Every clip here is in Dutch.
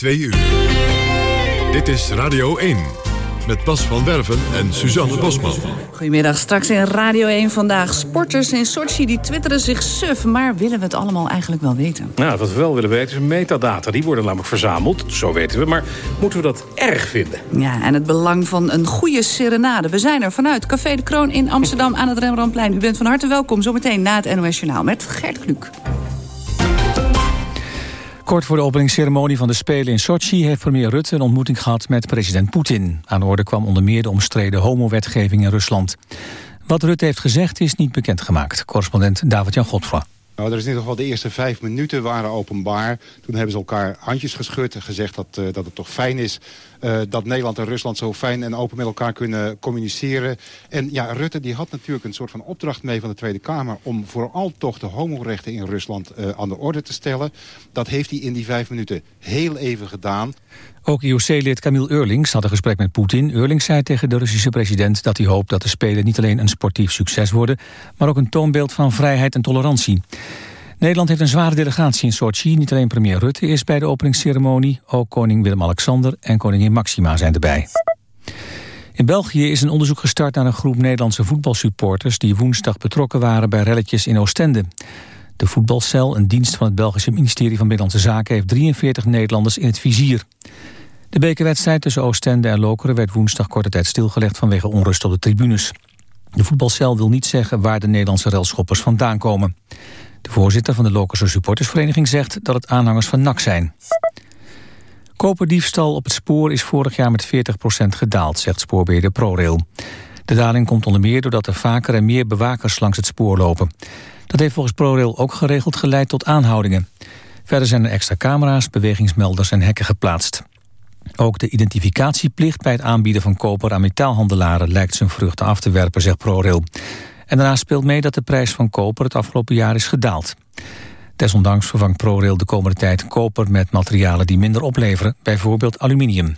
2 uur. Dit is Radio 1 met Bas van Werven en Suzanne Bosman. Goedemiddag, straks in Radio 1 vandaag. Sporters in Sochi die twitteren zich suf, maar willen we het allemaal eigenlijk wel weten? Nou, wat we wel willen weten is metadata. Die worden namelijk verzameld, zo weten we. Maar moeten we dat erg vinden? Ja, en het belang van een goede serenade. We zijn er vanuit Café de Kroon in Amsterdam aan het Rembrandtplein. U bent van harte welkom, zometeen na het NOS Journaal met Gert Kluk. Kort voor de openingsceremonie van de Spelen in Sochi... heeft premier Rutte een ontmoeting gehad met president Poetin. Aan de orde kwam onder meer de omstreden homowetgeving in Rusland. Wat Rutte heeft gezegd is niet bekendgemaakt. Correspondent David-Jan Godfra. Nou, er is in ieder geval de eerste vijf minuten waren openbaar. Toen hebben ze elkaar handjes geschud en gezegd dat, uh, dat het toch fijn is... Uh, dat Nederland en Rusland zo fijn en open met elkaar kunnen communiceren. En ja, Rutte die had natuurlijk een soort van opdracht mee van de Tweede Kamer... om vooral toch de homorechten in Rusland uh, aan de orde te stellen. Dat heeft hij in die vijf minuten heel even gedaan. Ook IOC-lid Camille Eurlings had een gesprek met Poetin. Eurlings zei tegen de Russische president dat hij hoopt dat de Spelen niet alleen een sportief succes worden... maar ook een toonbeeld van vrijheid en tolerantie. Nederland heeft een zware delegatie in Sochi. Niet alleen premier Rutte is bij de openingsceremonie... ook koning Willem-Alexander en koningin Maxima zijn erbij. In België is een onderzoek gestart naar een groep Nederlandse voetbalsupporters... die woensdag betrokken waren bij relletjes in Oostende. De voetbalcel, een dienst van het Belgische ministerie van Binnenlandse Zaken... heeft 43 Nederlanders in het vizier. De bekerwedstrijd tussen Oostende en Lokeren werd woensdag korte tijd stilgelegd vanwege onrust op de tribunes. De voetbalcel wil niet zeggen waar de Nederlandse relschoppers vandaan komen. De voorzitter van de Lokerse supportersvereniging zegt dat het aanhangers van NAC zijn. Koperdiefstal op het spoor is vorig jaar met 40% gedaald, zegt spoorbeheerder ProRail. De daling komt onder meer doordat er vaker en meer bewakers langs het spoor lopen. Dat heeft volgens ProRail ook geregeld geleid tot aanhoudingen. Verder zijn er extra camera's, bewegingsmelders en hekken geplaatst. Ook de identificatieplicht bij het aanbieden van koper aan metaalhandelaren lijkt zijn vruchten af te werpen, zegt ProRail. En daarnaast speelt mee dat de prijs van koper het afgelopen jaar is gedaald. Desondanks vervangt ProRail de komende tijd koper met materialen die minder opleveren, bijvoorbeeld aluminium.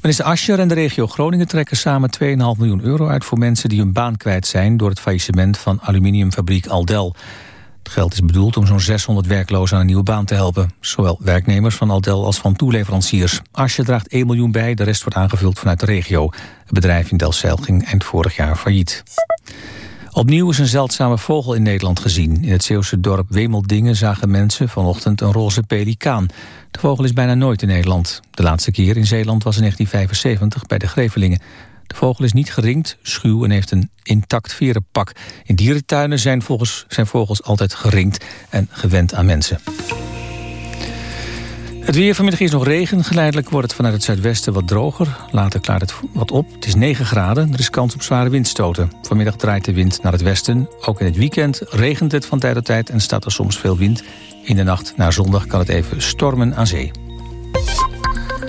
Minister Ascher en de regio Groningen trekken samen 2,5 miljoen euro uit voor mensen die hun baan kwijt zijn door het faillissement van aluminiumfabriek Aldel. Het geld is bedoeld om zo'n 600 werklozen aan een nieuwe baan te helpen. Zowel werknemers van Aldel als van toeleveranciers. Asje draagt 1 miljoen bij, de rest wordt aangevuld vanuit de regio. Het bedrijf in Delfzijl ging eind vorig jaar failliet. Opnieuw is een zeldzame vogel in Nederland gezien. In het Zeeuwse dorp Wemeldingen zagen mensen vanochtend een roze pelikaan. De vogel is bijna nooit in Nederland. De laatste keer in Zeeland was in 1975 bij de Grevelingen. De vogel is niet geringd, schuw en heeft een intact verenpak. In dierentuinen zijn, volgens, zijn vogels altijd geringd en gewend aan mensen. Het weer vanmiddag is nog regen. Geleidelijk wordt het vanuit het zuidwesten wat droger. Later klaart het wat op. Het is 9 graden. Er is kans op zware windstoten. Vanmiddag draait de wind naar het westen. Ook in het weekend regent het van tijd tot tijd en staat er soms veel wind. In de nacht naar zondag kan het even stormen aan zee.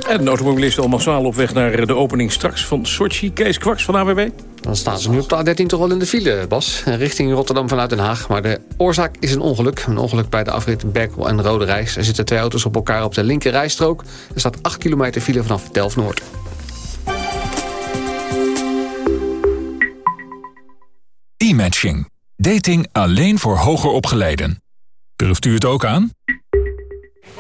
En de automobilisten al massaal op weg naar de opening straks van Sochi. Kees Kwaks van AWB. Dan staan ze nu op de A13 toch wel in de file, Bas. Richting Rotterdam vanuit Den Haag. Maar de oorzaak is een ongeluk. Een ongeluk bij de afrit Berkel en Rode Reis. Er zitten twee auto's op elkaar op de linker rijstrook. Er staat 8 kilometer file vanaf Delft-Noord. E-matching. Dating alleen voor hoger opgeleiden. Durft u het ook aan?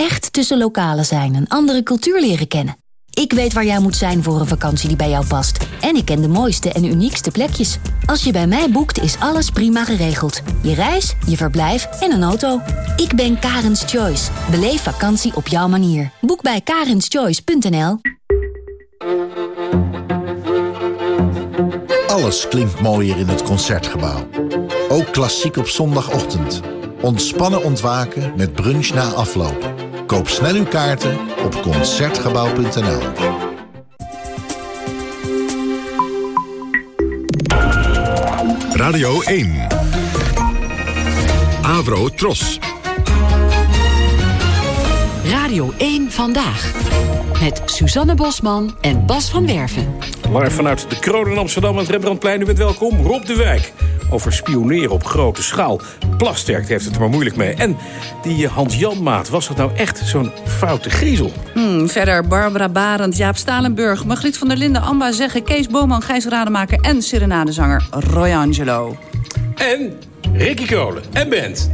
Echt tussen lokalen zijn en andere cultuur leren kennen. Ik weet waar jij moet zijn voor een vakantie die bij jou past. En ik ken de mooiste en uniekste plekjes. Als je bij mij boekt, is alles prima geregeld. Je reis, je verblijf en een auto. Ik ben Karens Choice. Beleef vakantie op jouw manier. Boek bij karenschoice.nl Alles klinkt mooier in het Concertgebouw. Ook klassiek op zondagochtend. Ontspannen ontwaken met brunch na afloop. Koop snel uw kaarten op Concertgebouw.nl. Radio 1. Avro Tros. Radio Radio 1 Vandaag. Met Suzanne Bosman en Bas van Werven. Live vanuit de Kroon in Amsterdam en het Rembrandtplein. U bent welkom, Rob de Wijk. Over spioneren op grote schaal. Plasterk heeft het er maar moeilijk mee. En die Hans-Jan Maat, was dat nou echt zo'n foute griezel? Hmm, verder Barbara Barend, Jaap Stalenburg, Margriet van der Linden, Amba Zeggen... Kees Boman, Gijs Rademaker en serenadezanger Roy Angelo. En Ricky Kolen en Bent.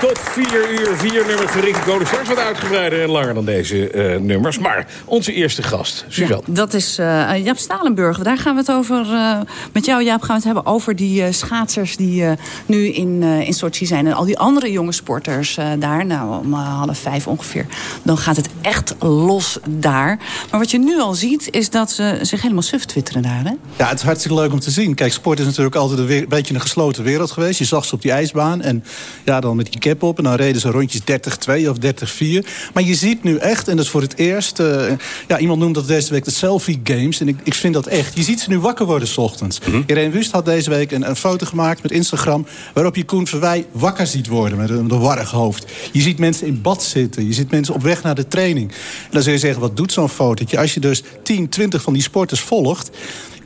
Tot vier uur, vier nummers van Ricky Kolen. Straks wat uitgebreider en langer dan deze uh, nummers. Maar onze eerste gast, Suzanne. Ja, dat is uh, Jaap Stalenburg. Daar gaan we het over, uh, met jou Jaap, gaan we het hebben over die schaatsers... die nu in, in Sochi zijn. En al die andere jonge sporters daar. Nou, om half vijf ongeveer. Dan gaat het echt los daar. Maar wat je nu al ziet, is dat ze zich helemaal suf twitteren daar. Hè? Ja, het is hartstikke leuk om te zien. Kijk, sport is natuurlijk altijd een, een beetje een gesloten wereld geweest. Je zag ze op die ijsbaan. En ja, dan met die cap op. En dan reden ze rondjes 30-2 of 30-4. Maar je ziet nu echt, en dat is voor het eerst... Uh, ja, iemand noemt dat deze week de selfie games. En ik, ik vind dat echt. Je ziet ze nu wakker worden s ochtends. Mm -hmm. Irene Wust had deze week een, een, foto gemaakt met Instagram... waarop je Koen Verwij wakker ziet worden met een, een warrig hoofd. Je ziet mensen in bad zitten. Je ziet mensen op weg naar de training. En dan zul je zeggen, wat doet zo'n fotootje? Als je dus 10, 20 van die sporters volgt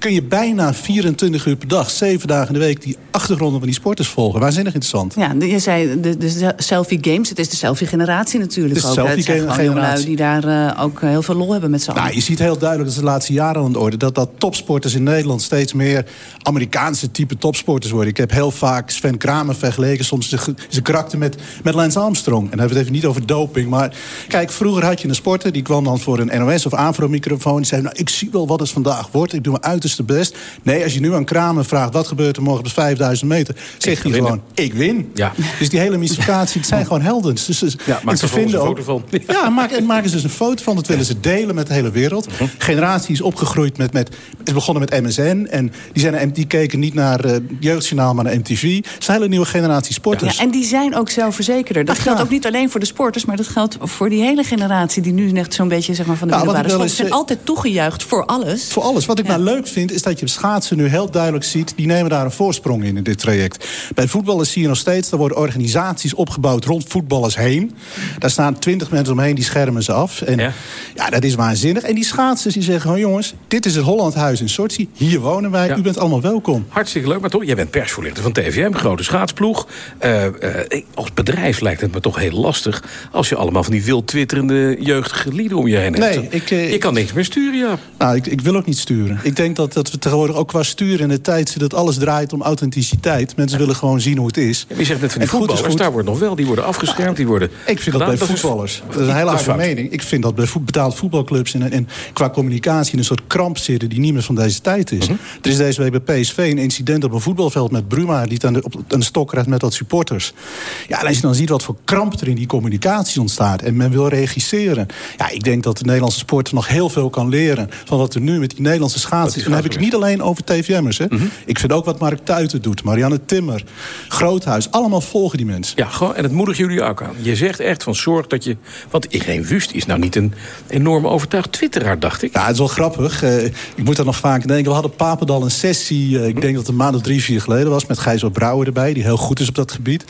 kun je bijna 24 uur per dag, 7 dagen in de week... die achtergronden van die sporters volgen. Waanzinnig interessant. Ja, je zei de, de selfie games. Het is de selfie-generatie natuurlijk de ook. selfie generatie die daar uh, ook heel veel lol hebben met z'n allen. Nou, je ziet heel duidelijk, dat is de laatste jaren aan de orde... dat, dat topsporters in Nederland steeds meer Amerikaanse type topsporters worden. Ik heb heel vaak Sven Kramer vergeleken, soms zijn karakter met, met Lance Armstrong. En dan hebben we het even niet over doping. Maar kijk, vroeger had je een sporter... die kwam dan voor een NOS of Afro-microfoon... die zei, nou, ik zie wel wat het vandaag wordt. Ik doe mijn uiterste best. Nee, als je nu aan Kramer vraagt... wat gebeurt er morgen op 5000 meter... zegt hij gewoon, ik win. Ja. Dus die hele mystificatie, het zijn gewoon helden. Dus, dus, ja, maak ze vinden een foto van. Ja, maken, maken ze dus een foto van. Dat willen ze delen met de hele wereld. Mhm. Generatie is opgegroeid met... met is begonnen met MSN. En die, zijn, die keken niet naar uh, Jeugdjournaal, maar naar MTV. Het is een hele nieuwe generatie sporters. Ja, en die zijn ook zelfverzekerder. Dat Ach, geldt ja. ook niet alleen voor de sporters... maar dat geldt voor die hele generatie... die nu echt zo'n beetje zeg maar, van de Nou, middelbare school... zijn altijd toegejuicht voor alles. Voor alles. Wat ik Ja. nou leuk vind, is dat je schaatsen nu heel duidelijk ziet... die nemen daar een voorsprong in, in dit traject. Bij voetballers zie je nog steeds... er worden organisaties opgebouwd rond voetballers heen. Daar staan twintig mensen omheen, die schermen ze af. En ja. Ja. dat is waanzinnig. En die schaatsers die zeggen gewoon... jongens, dit is het Hollandhuis in Sochi. Hier wonen wij. Ja. U bent allemaal welkom. Hartstikke leuk, maar toch, jij bent persvoorlichter van TVM, grote schaatsploeg. Eh, eh, als bedrijf lijkt het me toch heel lastig... als je allemaal van die wild twitterende jeugdige lieden om je heen hebt. Nee, ik, eh, je kan niks meer sturen, ja. Nou, ik, ik wil ook niet sturen. Ik denk dat, dat we tegenwoordig ook qua sturen in de tijd... dat alles draait om authenticiteit. Mensen willen gewoon zien hoe het is. Ja, je zegt net van die voetballers, goed. daar wordt nog wel, die worden afgeschermd, die worden Ik vind dat bij voetballers. Dat is een hele dat harde fout. mening. Ik vind dat bij betaalde voetbalclubs en, en qua communicatie in een soort kramp zitten die niet meer van deze tijd is. Mhm. Er is deze week bij PSV een incident op een voetbalveld met Bruma die het aan de, op, de stok rijdt met wat supporters. Ja, en als je dan ziet wat voor kramp er in die communicatie ontstaat en men wil regisseren. Ja, ik denk dat de Nederlandse sport nog heel veel kan leren van wat er nu met die Nederlandse schaatsers. Heb ik het niet alleen over TVM'ers. Hè. Mhm. Ik vind ook wat Mark Tuiten doet, Marianne Timmer, Groothuis. Allemaal volgen die mensen. Ja, gewoon, en dat moedig jullie ook aan. Je zegt echt van zorg dat je... Want Irene Wust is nou niet een enorm overtuigd twitteraar, dacht ik. Ja, het is wel grappig. Eh, ik moet daar nog vaak denken. We hadden Papendal een sessie, eh, ik denk dat het een maand of drie, vier geleden was... met Gijs Brouwer erbij, die heel goed is op dat gebied.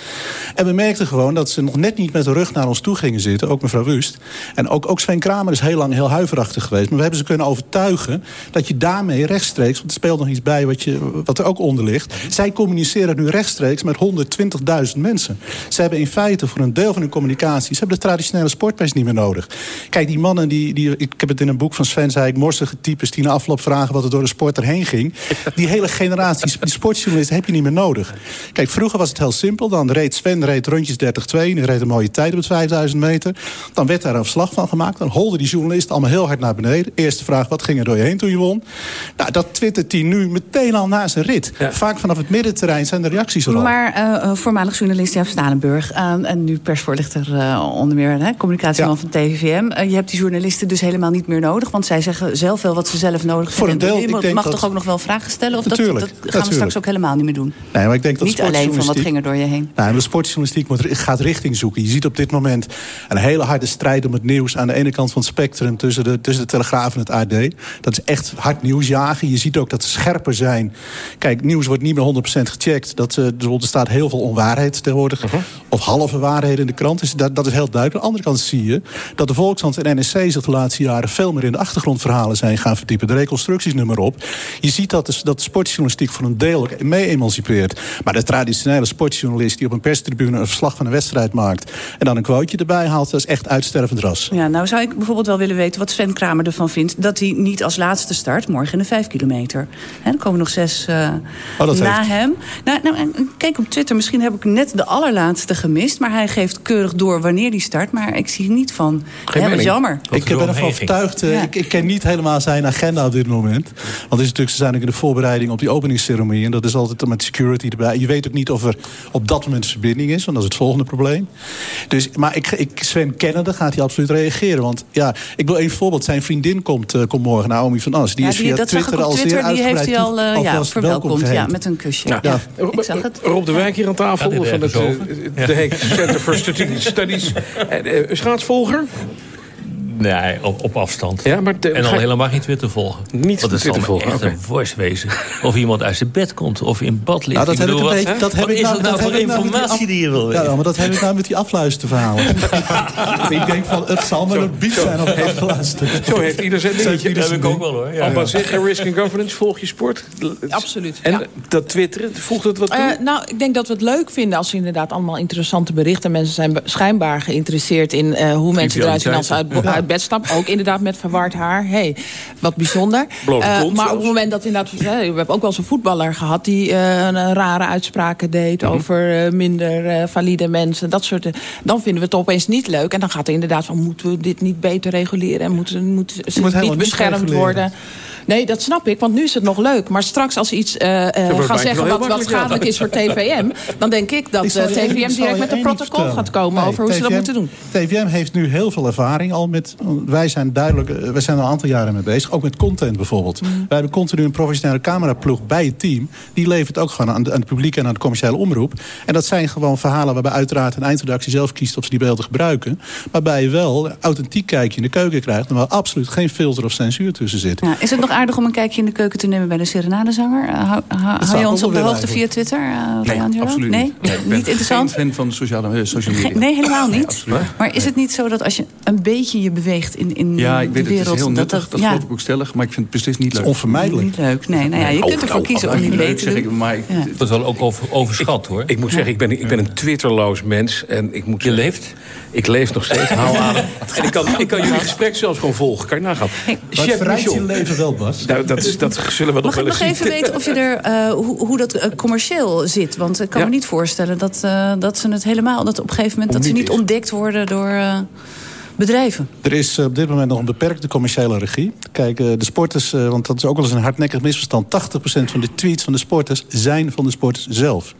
En we merkten gewoon dat ze nog net niet met de rug naar ons toe gingen zitten. Ook mevrouw Wust. En ook, ook Sven Kramer is heel lang heel huiverachtig geweest. Maar we hebben ze kunnen overtuigen dat je daarmee rechtstreeks... want er speelt nog iets bij wat, je, wat er ook onder ligt... zij communiceren nu rechtstreeks met 120.000 mensen. Ze hebben in feite voor een deel van hun communicatie... ze hebben de traditionele sportpers niet meer nodig. Kijk, die mannen, die, die, ik heb het in een boek van Sven... zei ik, morsige types die na afloop vragen... wat er door de sport heen ging. Die hele generatie die sportjournalisten heb je niet meer nodig. Kijk, vroeger was het heel simpel. Dan reed Sven reed rondjes 30-2. Die reed een mooie tijd op het 5000 meter. Dan werd daar een verslag van gemaakt. Dan holden die journalisten allemaal heel hard naar beneden. Eerste vraag, wat ging er door je heen toen je won? Nou, Nou, dat twittert hij nu meteen al na zijn rit. Vaak vanaf het middenterrein zijn de reacties er al. Maar uh, voormalig journalist Jaap Stalenburg... Uh, en nu persvoorlichter uh, onder meer, hè, communicatieman ja. van TVM... je hebt die journalisten dus helemaal niet meer nodig... want zij zeggen zelf wel wat ze zelf nodig Voor vinden. Een deel, je mag dat... toch ook nog wel vragen stellen? Of natuurlijk, dat, dat gaan we straks ook helemaal niet meer doen? Nee, maar ik denk dat niet alleen van wat ging er door je heen. Nee, de sportjournalistiek moet, gaat richting zoeken. Je ziet op dit moment een hele harde strijd om het nieuws... aan de ene kant van het spectrum tussen de, tussen de Telegraaf en het AD. Dat is echt hard nieuws Je ziet ook dat ze scherper zijn. Kijk, nieuws wordt niet meer 100% gecheckt. Dat, uh, er staat heel veel onwaarheid tegenwoordig. Uh -huh. Of halve waarheden in de krant. Dus dat, dat is heel duidelijk. Aan de andere kant zie je dat de Volkshand en NSC... zich de laatste jaren veel meer in de achtergrondverhalen zijn gaan verdiepen. De reconstructies nummer op. Je ziet dat de, dat de sportjournalistiek voor een deel mee emancipeert. Maar de traditionele sportjournalist die op een perstribune... een verslag van een wedstrijd maakt... en dan een quoteje erbij haalt, dat is echt uitstervend ras. Ja, nou zou ik bijvoorbeeld wel willen weten wat Sven Kramer ervan vindt... dat hij niet als laatste start, morgen in de vijf kilometer. He, er komen nog zes uh, oh, na heeft... hem. Nou, nou, kijk op Twitter, misschien heb ik net de allerlaatste gemist... maar hij geeft keurig door wanneer hij start. Maar ik zie niet van, hè, wat jammer. Ik ben ervan overtuigd, uh, ja. ik, ik, ken niet helemaal zijn agenda op dit moment. Want het is natuurlijk, ze zijn ook in de voorbereiding op die openingsceremonie... en dat is altijd met security erbij. Je weet ook niet of er op dat moment verbinding is... want dat is het volgende probleem. Dus, maar ik, ik, Sven kennende gaat hij absoluut reageren. Want ja, ik wil één voorbeeld. Zijn vriendin komt, uh, komt morgen, Naomi van As. Die ja, is via dat Twitter op Twitter, die heeft hij al uh, ja, verwelkomd. Ja, met een kusje. Ja. Ja. Ik zag het. Rob de Wijk hier aan tafel van het uh, de Heek Center for Strategic Studies. Uh, schaatsvolger? Nee, op, op afstand. Ja, maar de, en al helemaal geen Twitter volgen. Niet Want het Twitter zal me volgen. echt Okay. een worst wezen. Of iemand uit zijn bed komt of in bad ligt. Nou, dat ik heb ik bedoel, een wat, beetje- dat heb wat ik is nou- dat nou dat voor heb ik nou met die informatie die je wil weten? Ja, maar dat heb ik nou met die afluisterverhalen. ik denk van, het zal maar een bief zijn op heeft geluisterd. Zo heeft ieder zijn dingetje. ieder zijn ding. Ja, maar zeg, risk and governance, volg je sport? Absoluut, En ja. dat twitteren, voegt het wat toe? Eh, nou, ik denk dat we het leuk vinden als we inderdaad allemaal interessante berichten. Mensen zijn schijnbaar geïnteresseerd in eh, hoe mensen eruit zien als ze Ja. uit bed stappen. Ook inderdaad met verward haar. hey, wat bijzonder. Eh, maar op het moment dat inderdaad... we hebben ook wel eens een voetballer gehad... die eh, een rare uitspraken deed Mhm. over eh, minder valide mensen. Dat soort, dan vinden we het opeens niet leuk. En dan gaat er inderdaad van... moeten we dit niet beter reguleren? En moeten, moeten ze moet niet beschermd worden? Nee, dat snap ik, want nu is het nog leuk. Maar straks als ze iets eh, eh, gaan zeggen wat, wat schadelijk is voor TVM... dan denk ik dat Ik eh, TVM direct met een protocol gaat komen... Nee, over hoe ze dat moeten doen. TVM heeft nu heel veel ervaring al met... Wij zijn duidelijk, wij zijn er een aantal jaren mee bezig. Ook met content bijvoorbeeld. Mm. Wij hebben continu een professionele cameraploeg bij het team. Die levert ook gewoon aan, de, aan het publiek en aan de commerciële omroep. En dat zijn gewoon verhalen waarbij uiteraard een eindredactie zelf kiest... of ze die beelden gebruiken. Waarbij je wel authentiek kijkje in de keuken krijgt... en waar absoluut geen filter of censuur tussen zit. Ja, is het nog aardig om een kijkje in de keuken te nemen bij de serenadezanger? Uh, hou, je ons op de hoogte via Twitter, uh, Nee, Angelo? absoluut nee? niet. Nee, ik ben niet interessant? fan van sociale, eh, social media. Ge- Nee, helemaal niet. maar is het niet zo dat als je een beetje je beweegt in, in Ja, ik de weet het, het wereld... is heel nuttig. dat, Dat, ja, geloof ik ook stellig. Maar ik vind het beslist niet leuk. onvermijdelijk. Niet leuk. Nee, nou ja, je kunt ervoor kiezen om niet mee te doen. ik, maar ik, Ja. Dat wordt wel ook over, overschat hoor. Ik moet zeggen, ik ben, ik ben een Twitterloos mens. En ik moet Je leeft? Ik leef nog steeds. Hou aan. En ik kan, ik kan jullie gesprek zelfs gewoon volgen. Kan je nagaan. Het Chef verrijkt je leven wel, Bas. Nou, dat, is, dat zullen we nog Mag ik wel nog eens zien. even weten of je er, eh, hoe, hoe dat eh, commercieel zit? Want ik kan Ja. me niet voorstellen dat, eh, dat ze het helemaal... dat op een gegeven moment dat ze Niet is. ontdekt worden door eh, bedrijven. Er is op dit moment nog een beperkte commerciële regie. Kijk, de sporters, eh, want dat is ook wel eens een hardnekkig misverstand... 80% van de tweets van de sporters zijn van de sporters zelf.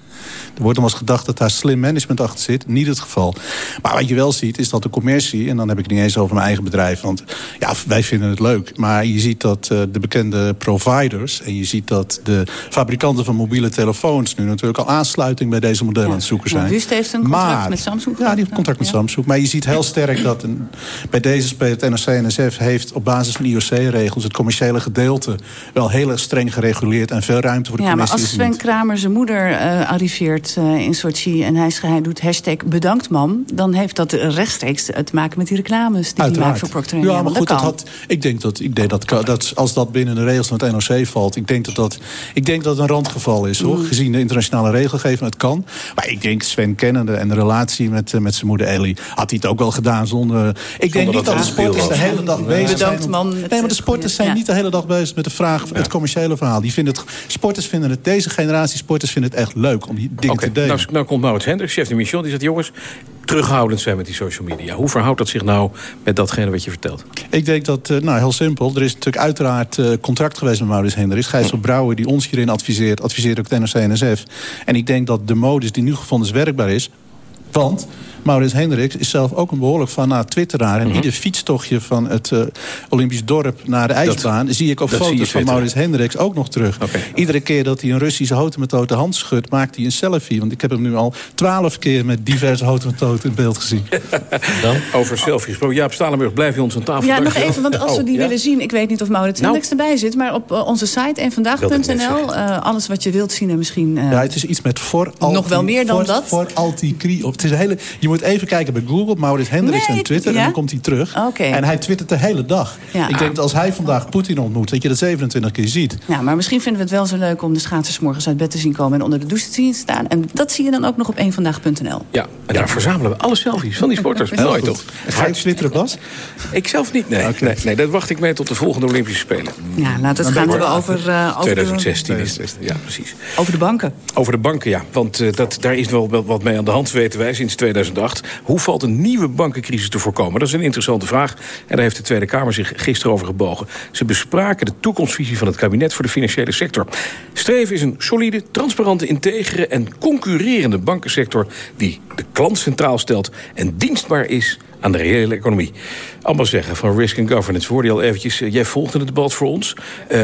Er wordt nog eens gedacht dat daar slim management achter zit. Niet het geval. Maar wat je wel ziet is dat de commercie... en dan heb ik het niet eens over mijn eigen bedrijf... want ja, wij vinden het leuk. Maar je ziet dat eh, de bekende providers... en je ziet dat de fabrikanten van mobiele telefoons... nu natuurlijk al aansluiting bij deze modellen aan het zoeken zijn. Ja, Wust heeft een contract Maar- met Samsung. Ja, die heeft een contract met Ja. Samsung. Maar je ziet heel sterk dat een, bij deze speler, het NOC-NSF... heeft op basis van IOC-regels het commerciële gedeelte... wel heel erg streng gereguleerd en veel ruimte voor de Ja, maar commissie. als is er Sven. Kramer zijn moeder eh, arriveert eh, in Sochi... en hij, hij doet hashtag bedankt mam... dan heeft dat rechtstreeks te maken met die reclames... die hij maakt voor Procter Ja, Gamble. maar goed, dat had, ik denk dat, ik denk dat, dat als dat binnen de regels van het NOC valt... ik denk dat dat, ik denk dat het een randgeval is, hoor. Mm. Gezien de internationale regelgeving, het kan. Maar ik denk Sven kennende en de relatie met, eh, met zijn moeder Ellie... had hij het ook wel gedaan zonder... Ik denk niet dat de sporters de hele dag bezig zijn... Bedankt, man. Nee, maar de is sporters zijn ja. niet de hele dag bezig met de vraag... het commerciële verhaal. Die vinden het, sporters vinden het, deze generatie sporters vinden het echt leuk... om die dingen te delen. nou, nou komt Maurits Hendricks, chef de mission. Die zegt, jongens, terughoudend zijn met die social media. Hoe verhoudt dat zich nou met datgene wat je vertelt? Ik denk dat, eh, nou heel simpel. Er is natuurlijk uiteraard uh, contract geweest met Maurits Hendricks. Gijs Brouwer die ons hierin adviseert, adviseert ook de NOC-NSF. En ik denk dat de modus die nu gevonden is werkbaar is. Want Maurits Hendricks is zelf ook een behoorlijk van twitteraar. En Mhm. ieder fietstochtje van het uh, Olympisch dorp naar de ijsbaan... zie ik op foto's van. Maurits Hendricks ook nog terug. Iedere keer dat hij een Russische houten de hand schudt... maakt hij een selfie. Want ik heb hem nu al twaalf keer met diverse houten in beeld gezien. Dan? Over selfies gesproken. Jaap Stalenburg, blijf je ons aan tafel. Ja, nog even, want als we Oh, die ja? willen zien... ik weet niet of Maurits Nou. Hendricks erbij zit... maar op eh, onze site net enfvandaag.nl... eh, alles wat je wilt zien en misschien... eh, Ja, het is iets met voor alti, Nog wel meer dan voor, dat? Voor alti op. Het is een hele, je moet even kijken bij Google, Maurits Hendricks Nee, en Twitter. ja? En dan komt hij terug. Oké. En hij twittert de hele dag. Ja. Ik denk dat als hij vandaag Poetin ontmoet, dat je dat 27 keer ziet. Ja, maar misschien vinden we het wel zo leuk om de schaatsers morgens uit bed te zien komen... en onder de douche te zien staan. En dat zie je dan ook nog op eenvandaag.nl. Ja, en daar verzamelen we alle selfies van die sporters. Heel Mooi toch? Ga je twitteren, Bas? Ik zelf niet, nee. nee. Nee, dat wacht ik mee tot de volgende Olympische Spelen. Ja, laten we het gaan hebben over, eh, over, 2016 is het. Ja, precies. de, over de banken. Over de banken, ja. Want eh, dat, daar is wel wat mee aan de hand, weten wij, sinds 2008. Hoe valt een nieuwe bankencrisis te voorkomen? Dat is een interessante vraag. En daar heeft de Tweede Kamer zich gisteren over gebogen. Ze bespraken de toekomstvisie van het kabinet voor de financiële sector. Streven is een solide, transparante, integere en concurrerende bankensector... die de klant centraal stelt en dienstbaar is aan de reële economie. Allemaal zeggen van Risk and Governance. Hoorde je al eventjes, eh, jij volgde het debat voor ons... Eh,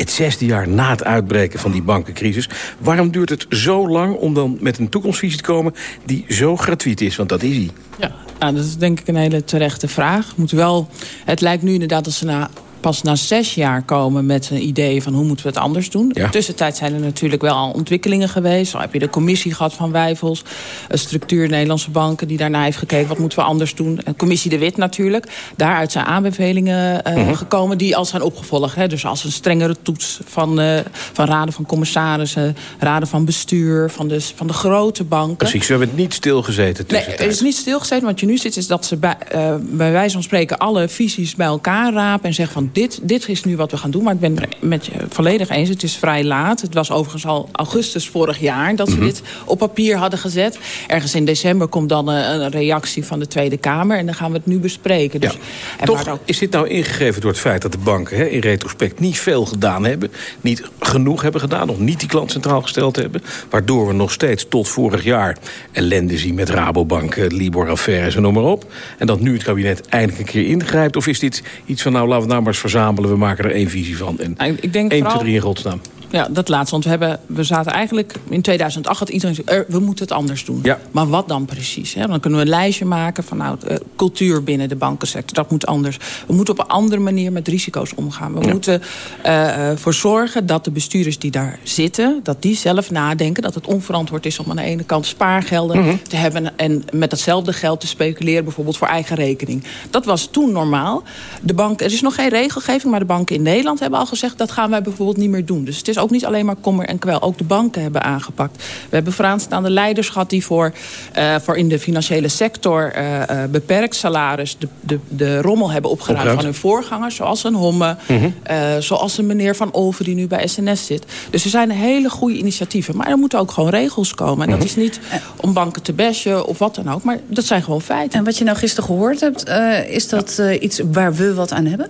het zesde jaar na het uitbreken van die bankencrisis. Waarom duurt het zo lang om dan met een toekomstvisie te komen... die zo gratuit is? Want dat is hij. Ja, nou, dat is denk ik een hele terechte vraag. Moet wel, het lijkt nu inderdaad dat ze na, pas na zes jaar komen met een idee van hoe moeten we het anders doen. In de tussentijd zijn er natuurlijk wel al ontwikkelingen geweest. Zo heb je de commissie gehad van Wijfels, een structuur Nederlandse banken die daarna heeft gekeken wat moeten we anders doen. En commissie De Wit natuurlijk. Daaruit zijn aanbevelingen eh, Mhm. gekomen die al zijn opgevolgd. Hè. Dus als een strengere toets van, eh, van raden van commissarissen, raden van bestuur, van de, van de grote banken. Precies, we hebben het niet stilgezeten Nee, tussen. er is niet stilgezeten. Wat je nu ziet is dat ze bij, eh, bij wijze van spreken alle visies bij elkaar rapen en zeggen van dit, dit is nu wat we gaan doen. Maar ik ben het met je volledig eens. Het is vrij laat. Het was overigens al augustus vorig jaar dat ze Mhm. dit op papier hadden gezet. Ergens in december komt dan een, een reactie van de Tweede Kamer en dan gaan we het nu bespreken. Dus, en Toch ook- is dit nou ingegeven door het feit dat de banken hè, in retrospect niet veel gedaan hebben. Niet genoeg hebben gedaan, nog niet die klant centraal gesteld hebben. Waardoor we nog steeds tot vorig jaar ellende zien met Rabobank, eh, Libor-affaires en noem maar op. En dat nu het kabinet eindelijk een keer ingrijpt. Of is dit iets van nou laten we nou maar verzamelen. We maken er één visie van. En Nou, ik denk 1, vooral- 2, 3 in godsnaam. Ja, dat laatste. Want we, hebben, we zaten eigenlijk in 2008 had iedereen er, we moeten het anders doen. Ja. Maar wat dan precies? Hè? Dan kunnen we een lijstje maken van nou, eh, cultuur binnen de bankensector. Dat moet anders. We moeten op een andere manier met risico's omgaan. We Ja. moeten eh, ervoor zorgen dat de bestuurders die daar zitten... dat die zelf nadenken dat het onverantwoord is om aan de ene kant spaargelden Mhm. te hebben... en met datzelfde geld te speculeren, bijvoorbeeld voor eigen rekening. Dat was toen normaal. De bank, er is nog geen regelgeving, maar de banken in Nederland hebben al gezegd... dat gaan wij bijvoorbeeld niet meer doen. Dus het is ook niet alleen maar kommer en kwel. Ook de banken hebben aangepakt. We hebben vooraanstaande leiders gehad die voor, eh, voor in de financiële sector... eh, eh, beperkt salaris de, de, de rommel hebben opgeruimd van hun voorgangers. Zoals een Homme, Mhm. eh, zoals een meneer Van Olven die nu bij SNS zit. Dus er zijn hele goede initiatieven. Maar er moeten ook gewoon regels komen. En dat Mhm. is niet om banken te bashen of wat dan ook. Maar dat zijn gewoon feiten. En wat je nou gisteren gehoord hebt, eh, is dat eh, iets waar we wat aan hebben?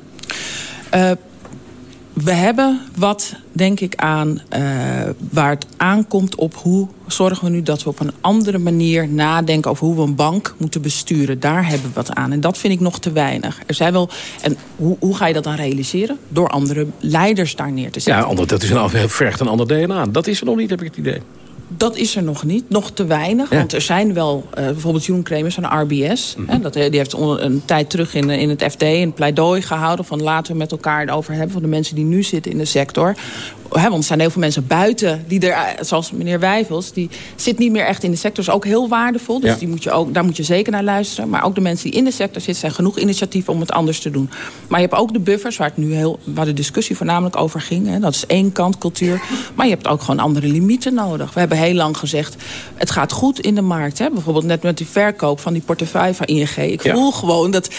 Eh, we hebben wat, denk ik, aan eh, waar het aankomt op hoe zorgen we nu dat we op een andere manier nadenken over hoe we een bank moeten besturen. Daar hebben we wat aan. En dat vind ik nog te weinig. Er zijn wel. En hoe, hoe ga je dat dan realiseren? Door andere leiders daar neer te zetten. Ja, dat is een, vergt een ander DNA. Dat is er nog niet, heb ik het idee. Dat is er nog niet, nog te weinig. Ja. Want er zijn wel, eh, bijvoorbeeld Jeroen Kremers van RBS. Mhm. hè, dat, die heeft een tijd terug in, in het FD een pleidooi gehouden... van laten we met elkaar het over hebben... van de mensen die nu zitten in de sector. Hè, want er zijn heel veel mensen buiten, die er, eh, zoals meneer Wijfels... die zit niet meer echt in de sector, is ook heel waardevol. Dus Ja. die moet je ook, daar moet je zeker naar luisteren. Maar ook de mensen die in de sector zitten... zijn genoeg initiatieven om het anders te doen. Maar je hebt ook de buffers, waar, het nu heel, waar de discussie voornamelijk over ging. Hè, dat is één kant cultuur. Maar je hebt ook gewoon andere limieten nodig. We hebben heel lang gezegd, het gaat goed in de markt. Hè? Bijvoorbeeld net met die verkoop van die portefeuille van ING. Ik Ja. voel gewoon dat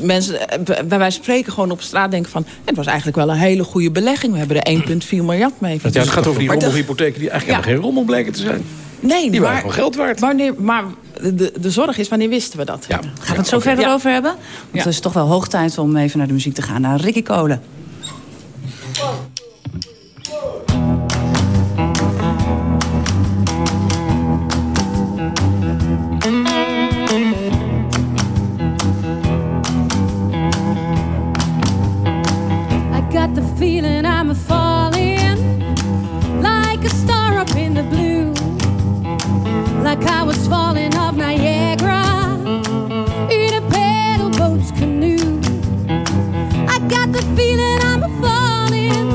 mensen eh, bij wijze van spreken gewoon op straat denken van... het was eigenlijk wel een hele goede belegging. We hebben er 1,4 miljard mee Ja, verdiend. het gaat over die rommelhypotheken die eigenlijk Ja. helemaal geen rommel bleken te zijn. Nee, Die waren maar, gewoon geld waard. Wanneer, maar de, de zorg is, wanneer wisten we dat? Gaan we het zo verder over hebben? Want het is toch wel hoog tijd om even naar de muziek te gaan. Naar Ricky Kolen. Got the feeling I'm falling like a star up in the blue, like I was falling off Niagara in a paddle boat's canoe. I got the feeling I'm falling,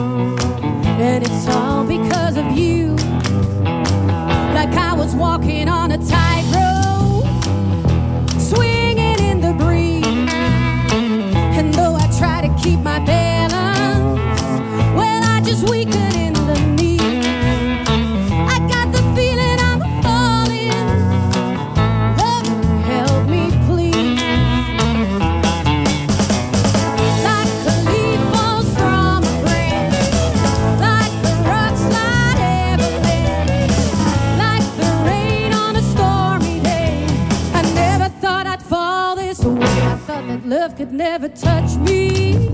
and it's all because of you. Like I was walking on a tightrope, could never touch me.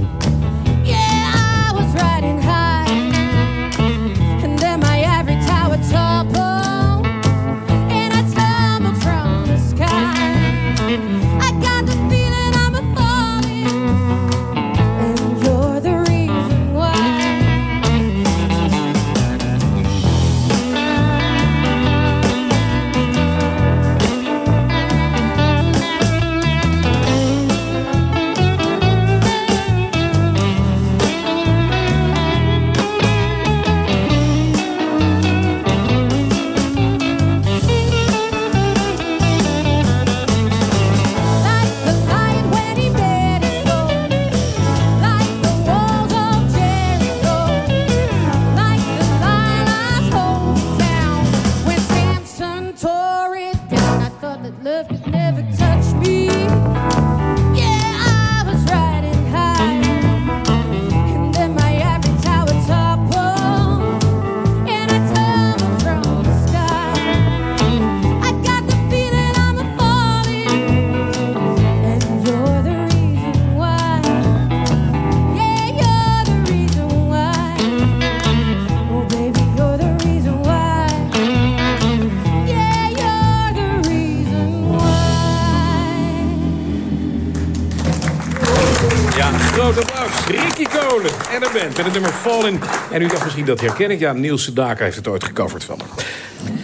Met het nummer Fallen. En u dacht misschien dat herken ik. Ja, Niels de Daker heeft het ooit gecoverd van me.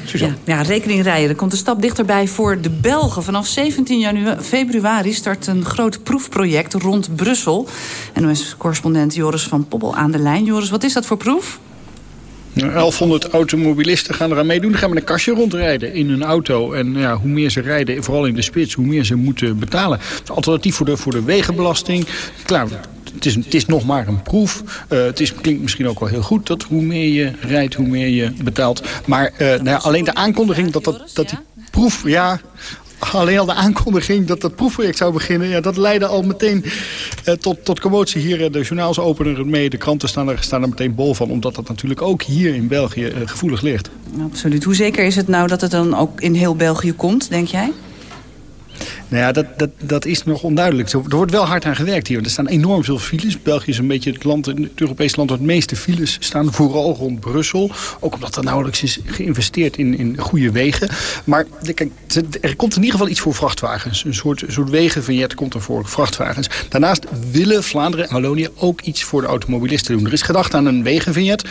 Suzanne. Ja, rekening rijden. Er komt een stap dichterbij voor de Belgen. Vanaf 17 janu- februari start een groot proefproject rond Brussel. NOS-correspondent Joris van Poppel aan de lijn. Joris, wat is dat voor proef? 1100 automobilisten gaan eraan meedoen. Die gaan met een kastje rondrijden in hun auto. En ja, hoe meer ze rijden, vooral in de spits, hoe meer ze moeten betalen. Het alternatief voor de, voor de wegenbelasting. Klaar, het is, het is nog maar een proef. Eh, het klinkt misschien ook wel heel goed dat hoe meer je rijdt, hoe meer je betaalt. Maar eh, nou ja, alleen de aankondiging dat, dat, dat die proef... Ja, Alleen al de aankondiging dat dat proefproject zou beginnen... Ja, dat leidde al meteen eh, tot, tot commotie hier. De journaals openen er mee, de kranten staan er, staan meteen bol van... omdat dat natuurlijk ook hier in België gevoelig ligt. Absoluut. Hoe zeker is het nou dat het dan ook in heel België komt, denk jij? Nou ja, dat, dat, dat is nog onduidelijk. Er wordt wel hard aan gewerkt hier. want Er staan enorm veel files. België is een beetje het, land, het Europese land waar het meeste files staan. Vooral rond Brussel. Ook omdat er nauwelijks is geïnvesteerd in, in goede wegen. Maar kijk, er komt in ieder geval iets voor vrachtwagens. Een soort, soort wegenvignet komt er voor vrachtwagens. Daarnaast willen Vlaanderen en Wallonië ook iets voor de automobilisten doen. Er is gedacht aan een wegenvignet.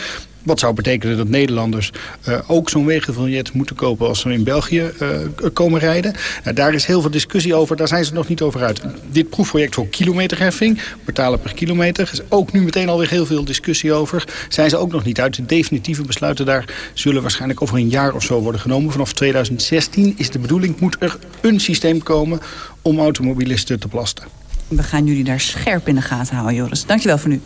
Wat zou betekenen dat Nederlanders eh, ook zo'n wegenvignet moeten kopen als ze in België eh, komen rijden. Nou, daar is heel veel discussie over, daar zijn ze nog niet over uit. Dit proefproject voor kilometerheffing, betalen per kilometer, is ook nu meteen alweer heel veel discussie over. Zijn ze ook nog niet uit. De definitieve besluiten daar zullen waarschijnlijk over een jaar of zo worden genomen. Vanaf 2016 is de bedoeling, moet er een systeem komen om automobilisten te belasten. We gaan jullie daar scherp in de gaten houden, Joris. Dankjewel voor nu.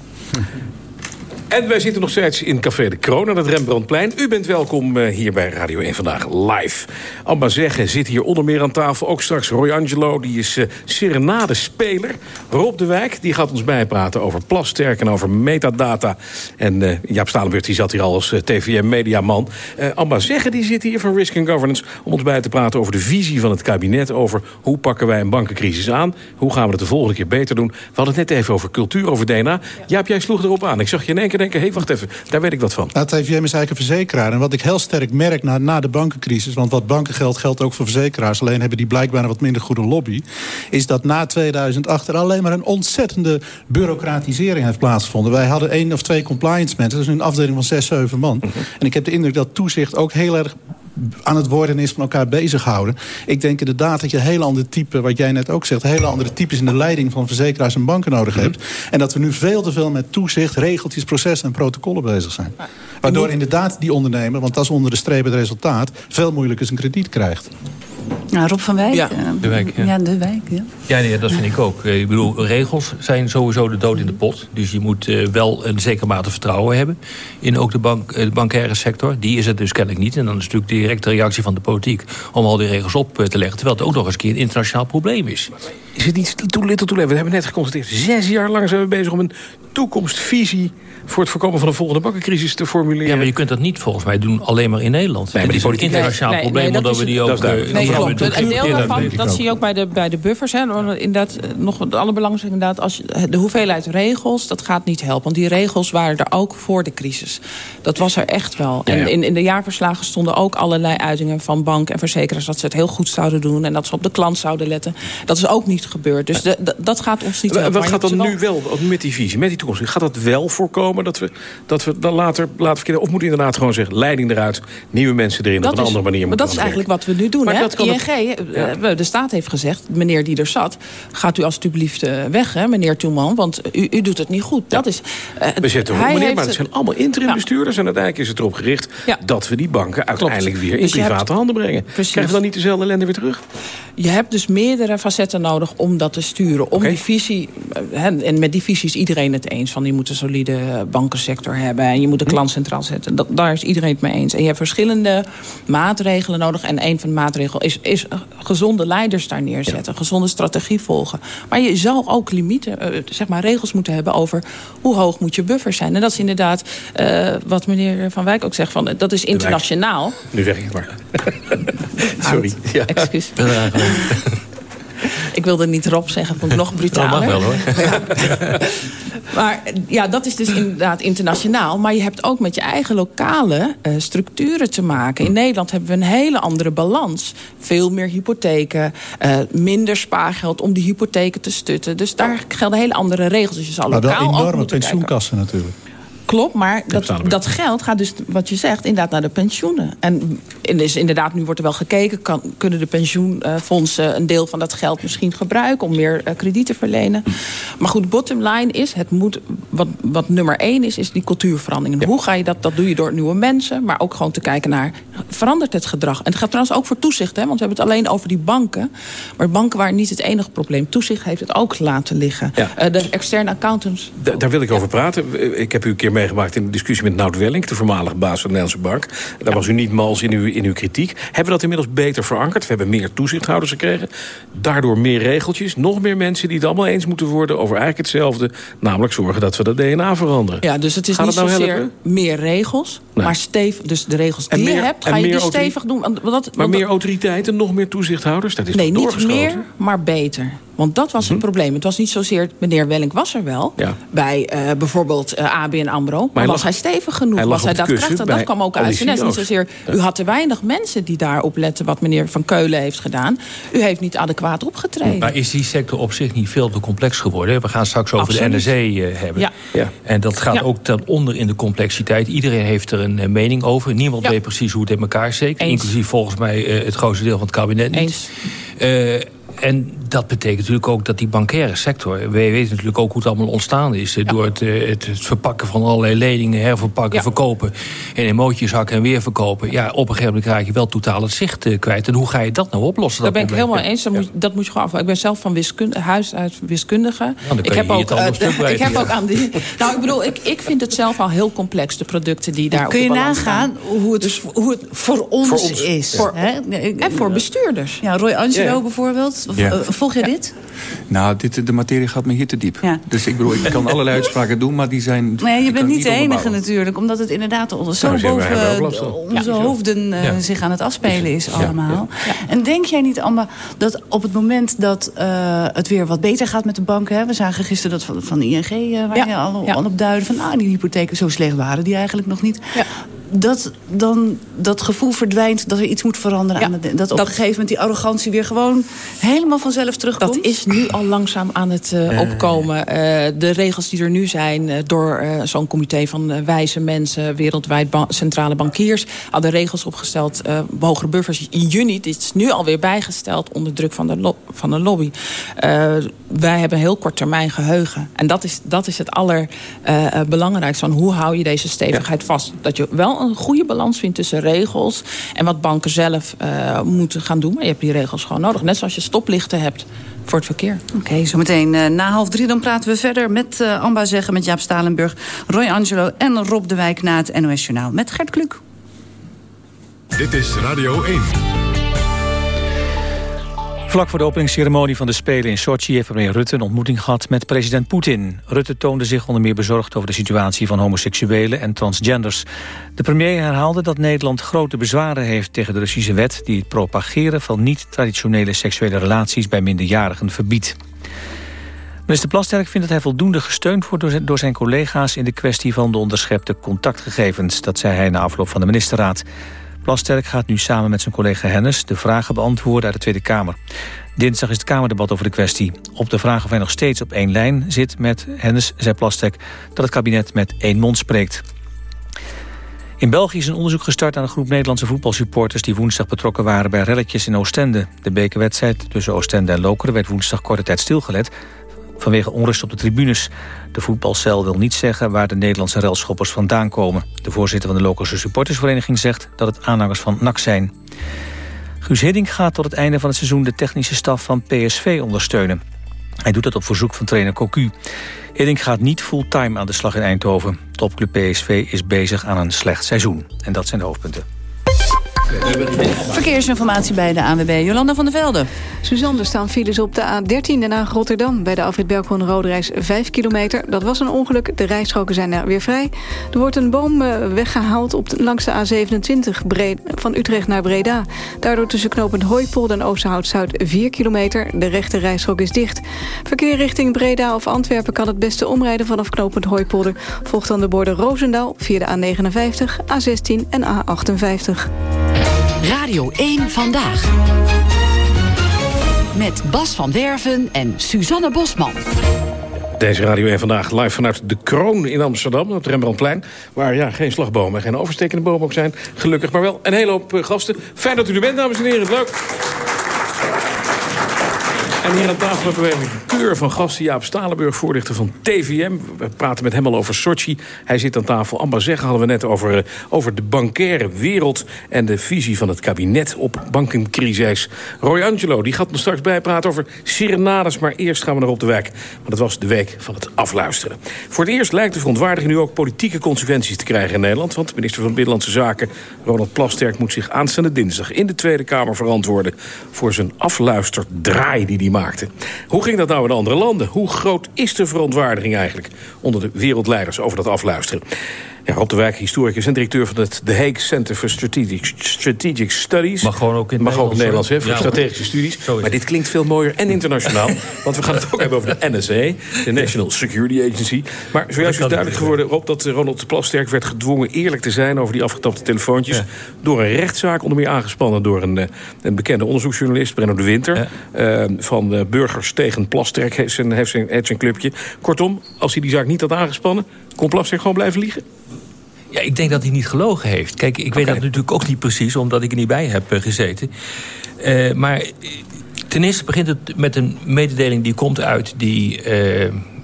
En wij zitten nog steeds in Café de Kroon aan het Rembrandtplein. U bent welkom eh, hier bij Radio 1 Vandaag live. Alma Zeggen zit hier onder meer aan tafel. Ook straks Roy Angelo, die is uh, serenade-speler. Rob de Wijk, die gaat ons bijpraten over plasterk en over metadata. En uh, Jaap Stalenburg, die zat hier al als uh, TVM-mediaman. Alma Zeggen, die zit hier van Risk and Governance... om ons bij te praten over de visie van het kabinet... over hoe pakken wij een bankencrisis aan. Hoe gaan we het de volgende keer beter doen. We hadden het net even over cultuur, over DNA. Jaap, jij sloeg erop aan. Ik zag je in één keer denken, hé, hey, wacht even, daar weet ik wat van. Nou, het TVM is eigenlijk een verzekeraar. En wat ik heel sterk merk na, na de bankencrisis... want wat banken geldt, geldt ook voor verzekeraars... alleen hebben die blijkbaar een wat minder goede lobby... is dat na 2008 er alleen maar een ontzettende bureaucratisering heeft plaatsgevonden. Wij hadden één of twee compliance mensen. Dat is nu een afdeling van zes, zeven man. En ik heb de indruk dat toezicht ook heel erg aan het worden is van elkaar bezighouden. Ik denk inderdaad dat je een hele andere type, wat jij net ook zegt... hele andere types in de leiding van verzekeraars en banken nodig Mhm. hebt. En dat we nu veel te veel met toezicht, regeltjes, processen en protocollen bezig zijn. Waardoor inderdaad die ondernemer, want dat is onder de streep het resultaat... veel moeilijker zijn krediet krijgt. Nou, Rob van Wijk. Ja, eh, de Wijk, ja. ja. de Wijk, ja. Ja, nee, dat vind ik ook. Eh, Ik bedoel, regels zijn sowieso de dood in de pot. Dus je moet eh, wel een zekere mate vertrouwen hebben... in ook de, bank, de bankaire sector. Die is het dus kennelijk niet. En dan is natuurlijk de directe reactie van de politiek... om al die regels op te leggen. Terwijl het ook nog eens een keer een internationaal probleem is. Is het niet too little too late? We hebben net geconstateerd, zes jaar lang zijn we bezig om een toekomstvisie voor het voorkomen van een volgende bankencrisis te formuleren. Ja, maar je kunt dat niet volgens mij doen alleen maar in Nederland. Nee, maar het is die een politiek- internationaal Nee, nee, probleem, nee, dat omdat we die ook... dat is duidelijk. Nee, klopt. we Een deel daarvan, dat zie je ook bij de, bij de buffers. Hè. Inderdaad, eh, nog het allerbelangrijkste inderdaad, als je, de hoeveelheid regels, dat gaat niet helpen. Want die regels waren er ook voor de crisis. Dat was er echt wel. Ja, ja. En in, in de jaarverslagen stonden ook allerlei uitingen van banken en verzekeraars... dat ze het heel goed zouden doen en dat ze op de klant zouden letten. Dat is ook niet gebeurd. Dus de- de- dat gaat ons niet helpen. Wat gaat dan nu wel, ook met die visie, met die toekomst? Gaat dat wel voorkomen dat we, dat we dan later laten verkennen? Of moet inderdaad gewoon zeggen, leiding eruit, nieuwe mensen erin... op een is- andere manier Maar moeten dat is eigenlijk wat we nu doen. Maar hè? ING, eh, de staat heeft gezegd, meneer die er zat... gaat u alstublieft eh, weg, hè, meneer Toeman, want u, u doet het niet goed. Dat is, eh, We zetten hij meneer, heeft maar het zijn allemaal interim bestuurders... en uiteindelijk is het erop gericht dat we die banken uiteindelijk weer in Dus private hebt- handen brengen. Precies. Krijgen we dan niet dezelfde ellende weer terug? Je hebt dus meerdere facetten nodig om dat te sturen. Om die visie, hè, en met die visie is iedereen het eens. Van je moet een solide bankensector hebben. En je moet de Hm. klant centraal zetten. Dat, daar is iedereen het mee eens. En je hebt verschillende maatregelen nodig. En een van de maatregelen is, is gezonde leiders daar neerzetten. Gezonde strategie volgen. Maar je zal ook limieten, eh, zeg maar regels moeten hebben over hoe hoog moet je buffer zijn. En dat is inderdaad eh, wat meneer Van Wijk ook zegt. Van, eh, dat is internationaal. Nu zeg ik het maar. Sorry. Ja. Excuus. Ik wilde niet Rob zeggen, vond ik nog brutaler. Dat mag wel, hoor. Maar ja, dat is dus inderdaad internationaal. Maar je hebt ook met je eigen lokale eh, structuren te maken. In Nederland hebben we een hele andere balans. Veel meer hypotheken, eh, minder spaargeld om die hypotheken te stutten. Dus daar gelden hele andere regels. Dus je zal Maar wel lokaal ook enorme moeten kijken. pensioenkassen natuurlijk. Klopt, maar dat, dat geld gaat dus, wat je zegt, inderdaad naar de pensioenen. En dus inderdaad, nu wordt er wel gekeken... Kan, kunnen de pensioenfondsen een deel van dat geld misschien gebruiken... om meer eh, krediet te verlenen. Maar goed, bottom line is, het moet, wat, wat nummer één is... is die cultuurverandering. Hoe ga je dat? Dat doe je door nieuwe mensen, maar ook gewoon te kijken naar... verandert het gedrag? En het gaat trouwens ook voor toezicht, hè, want we hebben het alleen over die banken. Maar banken waren niet het enige probleem. Toezicht heeft het ook laten liggen. Eh, de externe accountants Da- daar wil ik over praten. Ik heb u een keer meegemaakt in de discussie met Nout Welling... de voormalige baas van de Nederlandse Bank. Daar was u niet mals in uw, in uw kritiek. Hebben we dat inmiddels beter verankerd? We hebben meer toezichthouders gekregen. Daardoor meer regeltjes. Nog meer mensen die het allemaal eens moeten worden... over eigenlijk hetzelfde. Namelijk zorgen dat we dat DNA veranderen. Ja, dus het is Gaat niet nou zozeer helpen? meer regels, Nee. maar stevig. Dus de regels En die meer- je hebt, ga je die stevig doen. Want dat, Maar meer autoriteiten, nog meer toezichthouders? Dat is nee, niet meer, maar beter. Want dat was het probleem. Het was niet zozeer, meneer Welling was er wel. Ja. Bij eh, bijvoorbeeld eh, ABN AMRO. Maar, hij was lag- hij stevig genoeg? hij was hij kussen daadkrachtig? Dat kwam ook uit. Dat niet zozeer, u had te weinig mensen die daarop letten... wat meneer Van Keulen heeft gedaan. U heeft niet adequaat opgetreden. Maar is die sector op zich niet veel te complex geworden? We gaan straks over Absoluut. de NRC eh, hebben. Ja. Ja. En dat gaat Ja. ook ten onder in de complexiteit. Iedereen heeft er een mening over. Niemand Ja. weet precies hoe het in elkaar steekt. Inclusief volgens mij het grootste deel van het kabinet niet. Eens. En dat betekent natuurlijk ook dat die bankaire sector... we weten natuurlijk ook hoe het allemaal ontstaan is... eh, door het, eh, het, het verpakken van allerlei leningen, herverpakken, verkopen... en emoties hakken en weer verkopen. Ja, op een gegeven moment raak je wel totaal het zicht eh, kwijt. En hoe ga je dat nou oplossen? Daar dat ben ik helemaal eens. Dat, moet, dat moet je gewoon af. Ik ben zelf van wiskunde, huis uit wiskundige. kan ik je heb ook, ik heb ook aan die. Nou, ik bedoel, ik, ik vind het zelf al heel complex, de producten die daar Kun op je de balans nagaan hoe het, hoe het voor ons, Voor ons, is? ja. hè? En voor bestuurders. Ja, Roy Angelo bijvoorbeeld. Ja. Volg jij dit? Nou, dit, de materie gaat me hier te diep. Dus ik bedoel, ik kan allerlei uitspraken doen, maar die zijn... Nee, je bent niet de enige natuurlijk. Omdat het inderdaad zo Nou, boven onze Ja. hoofden eh, Ja. zich aan het afspelen is Ja, allemaal. En denk jij niet, Amba, dat op het moment dat eh, het weer wat beter gaat met de banken... Hè, we zagen gisteren dat van, van ING, eh, waar je al, al op duidde... van ah, die hypotheken zo slecht waren die eigenlijk nog niet... Dat dan dat gevoel verdwijnt dat er iets moet veranderen. aan dat op een gegeven moment die arrogantie weer gewoon helemaal vanzelf terugkomt. Dat is nu al langzaam aan het eh, Eh. opkomen. Eh, de regels die er nu zijn door zo'n comité van wijze mensen... wereldwijd centrale bankiers... al de regels opgesteld, hogere buffers in juni. Dit is nu alweer bijgesteld onder druk van de, van de lobby. Wij hebben heel kort termijn geheugen. En dat is, dat is het allerbelangrijkste. van hoe hou je deze stevigheid vast? Dat je wel een goede balans vindt tussen regels... en wat banken zelf moeten gaan doen. Maar je hebt die regels gewoon nodig. Net zoals je stoplichten hebt voor het verkeer. Oké, zometeen eh, na half drie dan praten we verder met eh Amba Zeggen... met Jaap Stalenburg, Roy Angelo en Rob de Wijk na het NOS Journaal. Met Gert Kluk. Dit is Radio 1. Vlak voor de openingsceremonie van de Spelen in Sochi... heeft premier Rutte een ontmoeting gehad met president Poetin. Rutte toonde zich onder meer bezorgd over de situatie van homoseksuelen en transgenders. De premier herhaalde dat Nederland grote bezwaren heeft tegen de Russische wet... die het propageren van niet-traditionele seksuele relaties bij minderjarigen verbiedt. Minister Plasterk vindt dat hij voldoende gesteund wordt door zijn- collega's... in de kwestie van de onderschepte contactgegevens. Dat zei hij na afloop van de ministerraad. Plasterk gaat nu samen met zijn collega Hennis... de vragen beantwoorden uit de Tweede Kamer. Dinsdag is het Kamerdebat over de kwestie. Op de vraag of hij nog steeds op één lijn zit met Hennis... zei Plasterk dat het kabinet met één mond spreekt. In België is een onderzoek gestart aan een groep Nederlandse voetbalsupporters... die woensdag betrokken waren bij relletjes in Oostende. De bekerwedstrijd tussen Oostende en Lokeren werd woensdag korte tijd stilgelet... vanwege onrust op de tribunes. De voetbalcel wil niet zeggen waar de Nederlandse relschoppers vandaan komen. De voorzitter van de Lokerse supportersvereniging zegt dat het aanhangers van NAC zijn. Guus Hiddink gaat tot het einde van het seizoen de technische staf van PSV ondersteunen. Hij doet dat op verzoek van trainer Cocu. Hiddink gaat niet fulltime aan de slag in Eindhoven. Topclub PSV is bezig aan een slecht seizoen. En dat zijn de hoofdpunten. Verkeersinformatie bij de ANWB. Jolanda van der Velde. Suzanne, er staan files op de A13 Den Rotterdam. Bij de afrit Belkon Rode Reis 5 kilometer. Dat was een ongeluk. De rijstroken zijn daar weer vrij. Er wordt een boom eh, weggehaald op de, langs de A27 Bre- van Utrecht naar Breda. Daardoor tussen knooppunt Hooipolder en Oosterhout-Zuid 4 kilometer. De rechte rijstrook is dicht. Verkeer richting Breda of Antwerpen kan het beste omrijden vanaf knooppunt Hooipolder. Volgt dan de borden Roosendaal via de A59, A16 en A58. Radio 1 Vandaag. Met Bas van Werven en Suzanne Bosman. Deze Radio 1 vandaag live vanuit de Kroon in Amsterdam, op het Rembrandtplein. Waar ja, geen slagbomen en geen overstekende bomen ook zijn. Gelukkig, maar wel een hele hoop eh, gasten. Fijn dat u er bent, dames en heren. Leuk. En hier aan tafel hebben we keur van gasten. Jaap Stalenburg, voorlichter van TVM. We praten met hem al over Sochi. Hij zit aan tafel. Amba Zeggen hadden we net over, eh, over de bankaire wereld... en de visie van het kabinet op bankencrisis. Roy Angelo, die gaat ons straks bijpraten over serenades... maar eerst gaan we naar op de wijk. Want het was de week van het afluisteren. Voor het eerst lijkt de verontwaardiging nu ook politieke consequenties te krijgen in Nederland. Want minister van Binnenlandse Zaken, Ronald Plasterk... moet zich aanstaande dinsdag in de Tweede Kamer verantwoorden... voor zijn afluisterdraai die hij Hoe ging dat nou in andere landen? Hoe groot is de verontwaardiging eigenlijk... onder de wereldleiders over dat afluisteren? Ja, Rob de Wijk, historicus en directeur van het The Hague Center for Strategic, Strategic Studies. Mag gewoon ook in Mag ook in Nederlands, hè, voor Ja, strategische studies. Maar dit klinkt veel mooier en internationaal. want we gaan het ook hebben over de NSA, de National Security Agency. Maar zojuist is duidelijk geworden, Rob, dat Ronald Plasterk werd gedwongen eerlijk te zijn over die afgetapte telefoontjes. Door een rechtszaak, onder meer aangespannen door een, eh, een bekende onderzoeksjournalist, Brenno de Winter. eh, van eh, Burgers tegen Plasterk heeft zijn, heeft, zijn, heeft zijn clubje. Kortom, als hij die zaak niet had aangespannen, kon Plasterk gewoon blijven liegen? Ja, ik denk dat hij niet gelogen heeft. Kijk, ik weet dat natuurlijk ook niet precies... omdat ik er niet bij heb eh, gezeten. Eh, maar eh, Ten eerste begint het met een mededeling die komt uit die,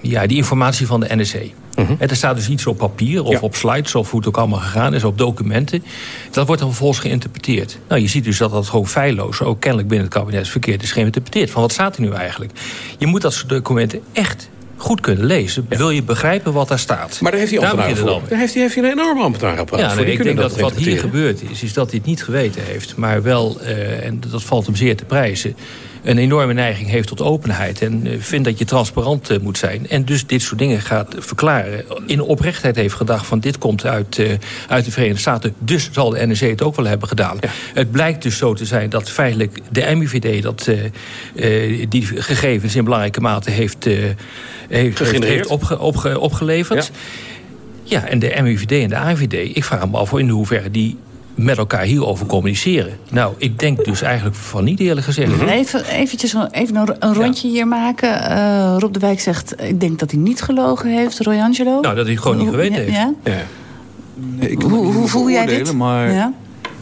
ja, die informatie van de NSC. En er staat dus iets op papier of op slides of hoe het ook allemaal gegaan is, op documenten. Dat wordt dan vervolgens geïnterpreteerd. Nou, je ziet dus dat dat gewoon feilloos, ook kennelijk binnen het kabinet verkeerd is geïnterpreteerd. Van wat staat er nu eigenlijk? Je moet dat soort documenten echt goed kunnen lezen. Wil je begrijpen wat daar staat? Maar daar heeft hij ambtenaren voor. Daar heeft hij, heeft hij een enorme ambtenarenapparaat Ja, nee, ik denk dat, wat hier gebeurd is, is dat hij het niet geweten heeft. Maar wel, eh, en dat valt hem zeer te prijzen... een enorme neiging heeft tot openheid. En eh, vindt dat je transparant eh, moet zijn. En dus dit soort dingen gaat verklaren. In oprechtheid heeft gedacht van dit komt uit, eh, uit de Verenigde Staten. Dus zal de NRC het ook wel hebben gedaan. Het blijkt dus zo te zijn dat feitelijk de MIVD... Dat, die gegevens in belangrijke mate heeft, heeft, heeft, opge- opge- opgeleverd. Ja, en de MIVD en de AVD, ik vraag me af in hoeverre die met elkaar hierover communiceren. Nou, ik denk dus eigenlijk van niet eerlijk gezegd. Even, eventjes een- even een, een rondje hier maken. Eh, Rob de Wijk zegt, ik denk dat hij niet gelogen heeft. Roy Angelo? Nou, dat hij het gewoon niet geweten heeft. Ja? Nee, ik kan Hoe, voel jij dit? Maar Ja?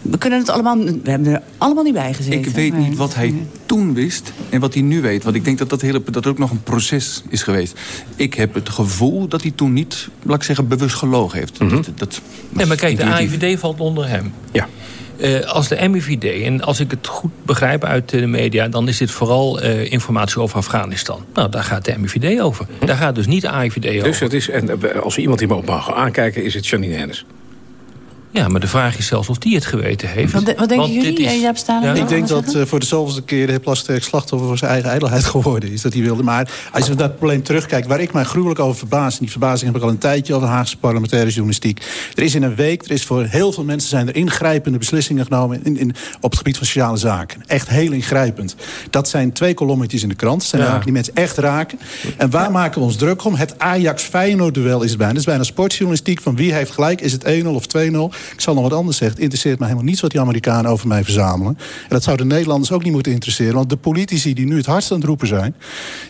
We kunnen het allemaal... We hebben er allemaal niet bij gezeten. ik weet niet wat hij toen wist en wat hij nu weet. Want ik denk dat dat, hele, dat ook nog een proces is geweest. Ik heb het gevoel dat hij toen niet, laat ik zeggen, bewust gelogen heeft. dat, dat Nee, maar kijk, de. AIVD valt onder hem. Ja. Eh, als de MIVD, en als ik het goed begrijp uit de media... dan is dit vooral eh, informatie over Afghanistan. Nou, daar gaat de MIVD over. Daar gaat dus niet de AIVD over. Dus het is, en eh, als we iemand die mag mogen aankijken, is het Janine Hennis. Ja, maar de vraag is zelfs of die het geweten heeft. Wat, de- wat denken Want jullie, is- Jaap Stalen? Ik denk dat eh, voor de zoveelste keer de heer Plasterk slachtoffer voor zijn eigen ijdelheid geworden is. Dat hij wilde. Maar als je naar het probleem terugkijkt, waar ik mij gruwelijk over verbaas... en die verbazing heb ik al een tijdje over de Haagse parlementaire journalistiek. Er is in een week, er is voor heel veel mensen zijn er ingrijpende beslissingen genomen... In, in, op het gebied van sociale zaken. Echt heel ingrijpend. Dat zijn twee kolommetjes in de krant. Dat zijn Ja. zaken die mensen echt raken. En waar maken we ons druk om? Het Ajax-Feyenoord-duel is het bijna. Dat is bijna sportjournalistiek van wie heeft gelijk. Is het 1-0 of 2-0? Ik zal nog wat anders zeggen. Het interesseert me helemaal niets wat die Amerikanen over mij verzamelen. En dat zou de Nederlanders ook niet moeten interesseren. Want de politici die nu het hardst aan het roepen zijn...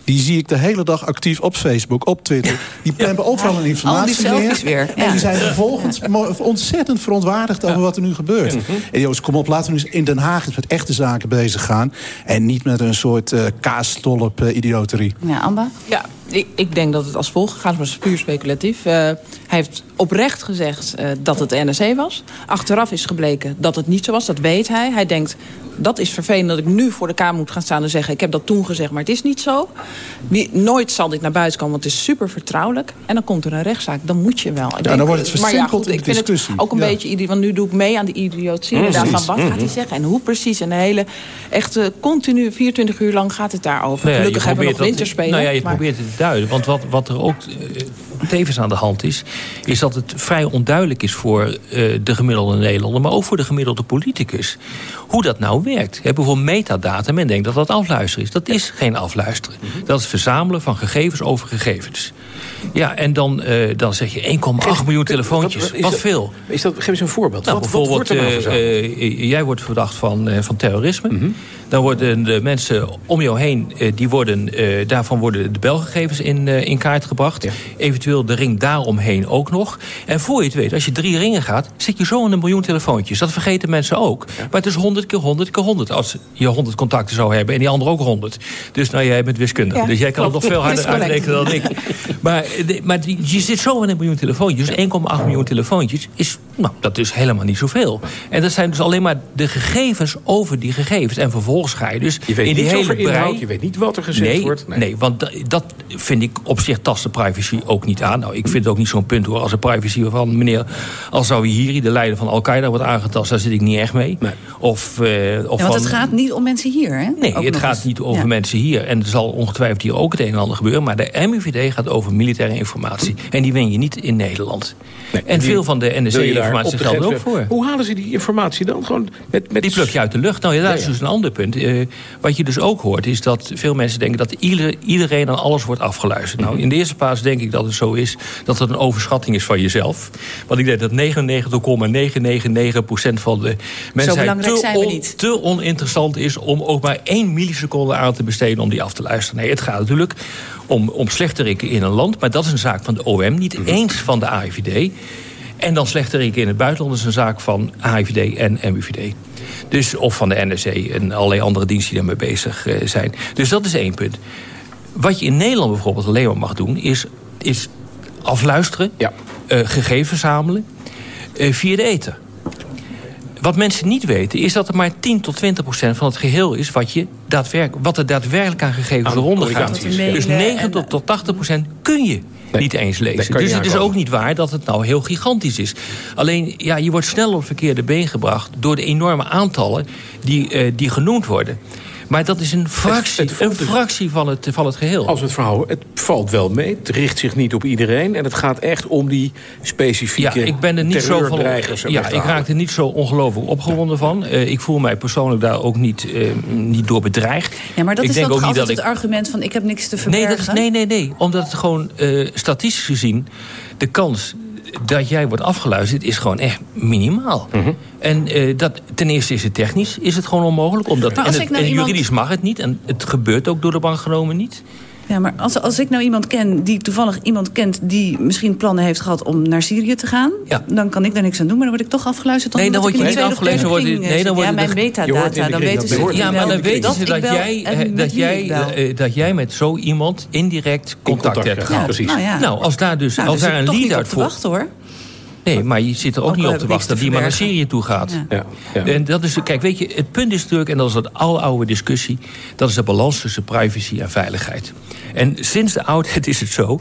die zie ik de hele dag actief op Facebook, op Twitter. Die plempen overal een informatie Al die neer. weer, En die zijn vervolgens ontzettend verontwaardigd over wat er nu gebeurt. Mhm. En Joost, kom op, laten we nu eens in Den Haag eens met echte zaken bezig gaan. En niet met een soort eh kaasstolp eh, idioterie. Ja, Amba? Ja, ik, ik denk dat het als volgt gaat, maar het is puur speculatief. Eh, hij heeft oprecht gezegd eh, dat het de NRC was. Achteraf is gebleken dat het niet zo was, dat weet hij. Hij denkt, dat is vervelend dat ik nu voor de Kamer moet gaan staan en zeggen... ik heb dat toen gezegd, maar het is niet zo. Wie, nooit zal dit naar buiten komen, want het is super vertrouwelijk. En dan komt er een rechtszaak, dan moet je wel. Ik dan wordt het maar ja, goed, ik de vind het discussie. ook een Ja. beetje... Want nu doe ik mee aan de idiotie. Inderdaad, van wat gaat hij zeggen en hoe precies. En de hele, echt eh, continu, 24 uur lang gaat het daarover. Nou ja, Gelukkig hebben we nog winterspelen. Nou ja, je maar- probeert het duiden. Want wat, wat er ook eh, tevens aan de hand is... is dat het vrij onduidelijk is voor eh, de gemiddelde Nederlander... maar ook voor de gemiddelde politicus. Hoe dat nou werkt. Je hebt bijvoorbeeld metadata. Men denkt dat dat afluisteren is. Dat is geen afluisteren. Dat is verzamelen van gegevens over gegevens. Ja, en dan, eh, dan zeg je 1,8 miljoen telefoontjes. Wat- Wat, wat is dat- veel. Is dat, geef eens een voorbeeld. Nou, wat, bijvoorbeeld, wordt er nou eh, jij wordt verdacht van, van terrorisme. Dan worden de mensen om jou heen, die worden, daarvan worden de belgegevens in, in kaart gebracht. Eventueel de ring daaromheen ook nog. En voor je het weet, als je drie ringen gaat, zit je zo in een miljoen telefoontjes. Dat vergeten mensen ook. Maar het is 100 keer 100 keer 100. Als je 100 contacten zou hebben en die andere ook 100. Dus nou, jij bent wiskundige. Ja, dus jij kan het nog veel harder uitrekenen dan ik. Maar, de- maar die- je zit zo in een miljoen telefoontjes. Dus 1,8 miljoen telefoontjes is, nou, dat is helemaal niet zoveel. En dat zijn dus alleen maar de gegevens over die gegevens. En vervolgens ga je dus Je weet in die hele inhoud, brei... je weet niet wat er gezegd nee, wordt. Nee. want da- dat vind ik op zich tast de privacy ook niet aan. Nou, ik vind het ook niet zo'n punt hoor. Als de privacy van meneer Al-Zawahiri, de leider van Al-Qaeda, wordt aangetast... daar zit ik niet echt mee. Of, eh, of Ja, want het van- gaat niet om mensen hier, hè? Nee, Ook het gaat eens. niet over Ja. mensen hier. En er zal ongetwijfeld hier ook het een en ander gebeuren. Maar de MIVD gaat over militaire informatie. En die win je niet in Nederland. en die veel van de NSC-informatie geldt ook voor. Hoe halen ze die informatie dan? Gewoon met, met Die pluk je uit de lucht. Nou ja, dat Ja, is ja. dus een ander punt. Eh, wat je dus ook hoort, is dat veel mensen denken... dat ieder, iedereen aan alles wordt afgeluisterd. Nou, in de eerste plaats denk ik dat het zo is... dat het een overschatting is van jezelf. Want ik denk dat 99,999% van de zijn we niet. te oninteressant is... om ook maar één milliseconde aan te besteden om die af te luisteren. Nee, het gaat natuurlijk om, om slechterikken in een land. Maar dat is een zaak van de OM, niet eens van de AIVD. En dan slechterik in het buitenland is een zaak van AIVD en MUVD. Dus, of van de NRC en allerlei andere diensten die daarmee bezig eh, zijn. Dus dat is één punt. Wat je in Nederland bijvoorbeeld alleen maar mag doen... is, is afluisteren, eh, gegevens verzamelen eh, via de ether. Wat mensen niet weten is dat er maar 10 tot 20 procent van het geheel is... wat, je daadwerk, wat er daadwerkelijk aan gegevens Aan eronder gaat. Dus Mailen 9 tot, tot 80 procent kun je niet eens lezen. Dus het is ook niet waar dat het nou heel gigantisch is. Alleen, ja, je wordt snel op het verkeerde been gebracht... door de enorme aantallen die, eh, die genoemd worden. Maar dat is een fractie, een fractie van, het, van het geheel. Als we het verhouden, het valt wel mee. Het richt zich niet op iedereen. En het gaat echt om die specifieke Ja, ik ben er niet zo van. Ja, ik raak er niet zo ongelooflijk opgewonden van. Eh, ik voel mij persoonlijk daar ook niet, eh, niet door bedreigd. Ja, maar dat ik is denk ook altijd dat het argument van ik heb niks te Nee, verbergen? dat is, nee, nee, nee. Omdat het gewoon eh, statistisch gezien de kans dat jij wordt afgeluisterd is gewoon echt minimaal. Mhm. En eh, dat, ten eerste is het technisch is het gewoon onmogelijk. Omdat, Maar en het, ik nou en iemand- juridisch mag het niet. En het gebeurt ook door de bank genomen niet. Ja, maar als, als ik nou iemand ken die toevallig iemand kent... die misschien plannen heeft gehad om naar Syrië te gaan... dan kan ik daar niks aan doen, maar dan word ik toch afgeluisterd. Nee, dan word je niet afgelezen. derde Word je, nee, dan eh, word je zit. ja, de- mijn metadata, dan weten ze... Ja, maar dan weten ze dat jij, eh, met dat, jij, bel. eh, dat jij met zo iemand indirect contact, contact hebt gehad. precies. Nou ja. Nou, als daar dus Nou, als daar daar een lead uit voor. wachten, hoor. Nee, maar je zit er ook, Ook niet op te wachten dat die maar naar. Syrië toe gaat. Ja, ja. En dat is, kijk, weet je, het punt is natuurlijk, en dat is dat oude discussie, dat is de balans tussen privacy en veiligheid. En sinds de oudheid is het zo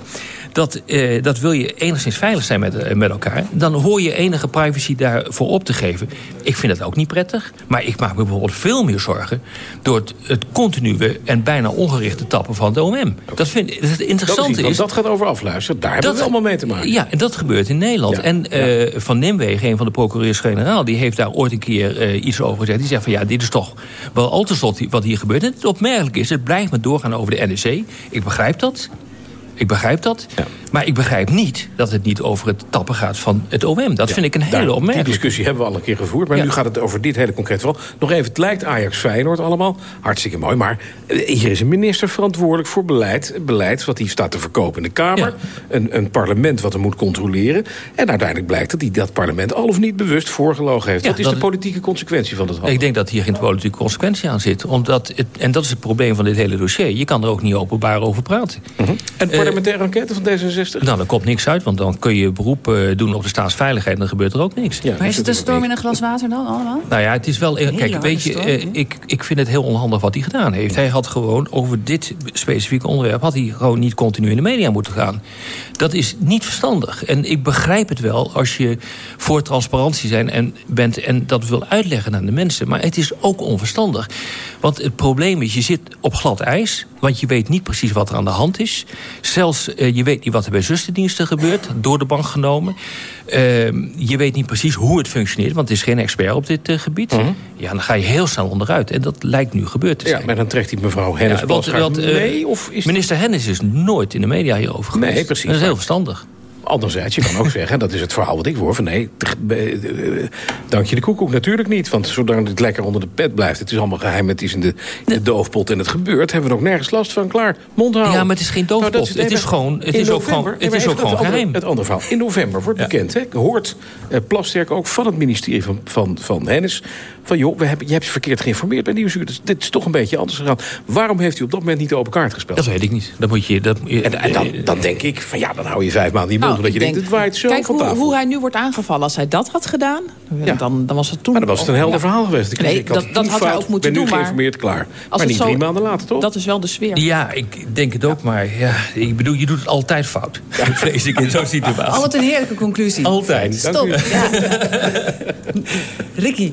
dat, eh, dat wil je enigszins veilig zijn met, eh, met elkaar, dan hoor je enige privacy daarvoor op te geven. Ik vind het ook niet prettig, maar ik maak me bijvoorbeeld veel meer zorgen door het, het continue en bijna ongerichte tappen van het OM. Dat vind ik, het Dat, interessante is, dat gaat over afluisteren. Daar hebben we Dat- allemaal mee te maken. Ja, en dat gebeurt in Nederland. Ja, En eh, Van Nimwegen, een van de procureurs-generaal... die heeft daar ooit een keer iets over gezegd. Die zegt van ja, dit is toch wel al te slot wat hier gebeurt. En het opmerkelijk is, het blijft maar doorgaan over de NEC. Ik begrijp dat. Ik begrijp dat. Maar ik begrijp niet dat het niet over het tappen gaat van het OM. Dat Ja, vind ik een hele Die opmerkelijke. discussie hebben we al een keer gevoerd. Maar Ja. nu gaat het over dit hele concreet geval. Nog even, het lijkt Ajax-Feyenoord allemaal. Hartstikke mooi. Maar eh, hier is een minister verantwoordelijk voor beleid. Beleid wat hij staat te verkopen in de Kamer. Een, een parlement wat hem moet controleren. En uiteindelijk blijkt dat hij dat parlement al of niet bewust voorgelogen heeft. Wat is dat de politieke consequentie van dat handelen? Ik denk dat hier geen politieke consequentie aan zit. Omdat het, en dat is het probleem van dit hele dossier. Je kan er ook niet openbaar over praten. En de parlementaire enquête van D66? Nou, daar komt niks uit, want dan kun je beroep eh, doen op de staatsveiligheid... en dan gebeurt er ook niks. Maar is het een storm in een glas water dan allemaal? Nou ja, het is wel. Kijk, weet je, eh, ik, ik vind het heel onhandig wat hij gedaan heeft. Hij had gewoon over dit specifieke onderwerp. had hij gewoon niet continu in de media moeten gaan. Dat is niet verstandig. En ik begrijp het wel als je voor transparantie zijn en bent. en dat wil uitleggen aan de mensen. Maar het is ook onverstandig. Want het probleem is, je zit op glad ijs. Want je weet niet precies wat er aan de hand is. Zelfs eh, je weet niet wat er bij zusterdiensten gebeurt. door de bank genomen. Ehm, je weet niet precies hoe het functioneert. Want het is geen expert op dit eh, gebied. Ja, dan ga je heel snel onderuit. En dat lijkt nu gebeurd te zijn. Ja, maar dan trekt die mevrouw Hennis Ja, want- Plasgaard want, eh, mee? Of is Minister Hennis is nooit in de media hierover geweest. Nee, precies. Dat is heel verstandig. Anderzijds, je kan ook zeggen, dat is het verhaal wat ik hoor... van nee, eh, dank je de koekoek natuurlijk niet. Want zolang het lekker onder de pet blijft... het is allemaal geheim, het is in de, in de doofpot en het gebeurt... hebben we er ook nergens last van. Klaar, mond houden. Ja, maar het is geen doofpot. Nou, Het is gewoon- het is ook gewoon- het is ook gewoon het andere- geheim. Het andere verhaal. In november wordt bekend, hè, hoort eh, Plasterk ook van het ministerie van, van, van Hennis... van joh, we hebben, je hebt je verkeerd geïnformeerd bij Nieuwsuur. Dus dit is toch een beetje anders gegaan. Waarom heeft u op dat moment niet de open kaart gespeeld? Dat weet ik niet. Dat moet je, dat, En, en dan, dan denk ik, van ja, dan hou je vijf maanden in je mond... Nou, omdat je ik denkt, denk- het waait zo Kijk van hoe, tafel. hoe hij nu wordt aangevallen. Als hij dat had gedaan, dan, dan was het toen... Maar dan was het een helder Ja. verhaal geweest. Ik, Nee, ik had dat, had hij ook moeten ben doen. nu Maar geïnformeerd, klaar. als maar het niet zo- drie maanden later, toch? Dat is wel de sfeer. Ja, ik denk het ook, maar ja, ik bedoel, je doet het altijd fout. Vrees ik in zo'n situatie. Oh, wat een heerlijke conclusie. Altijd. Stop. Ja. Ricky,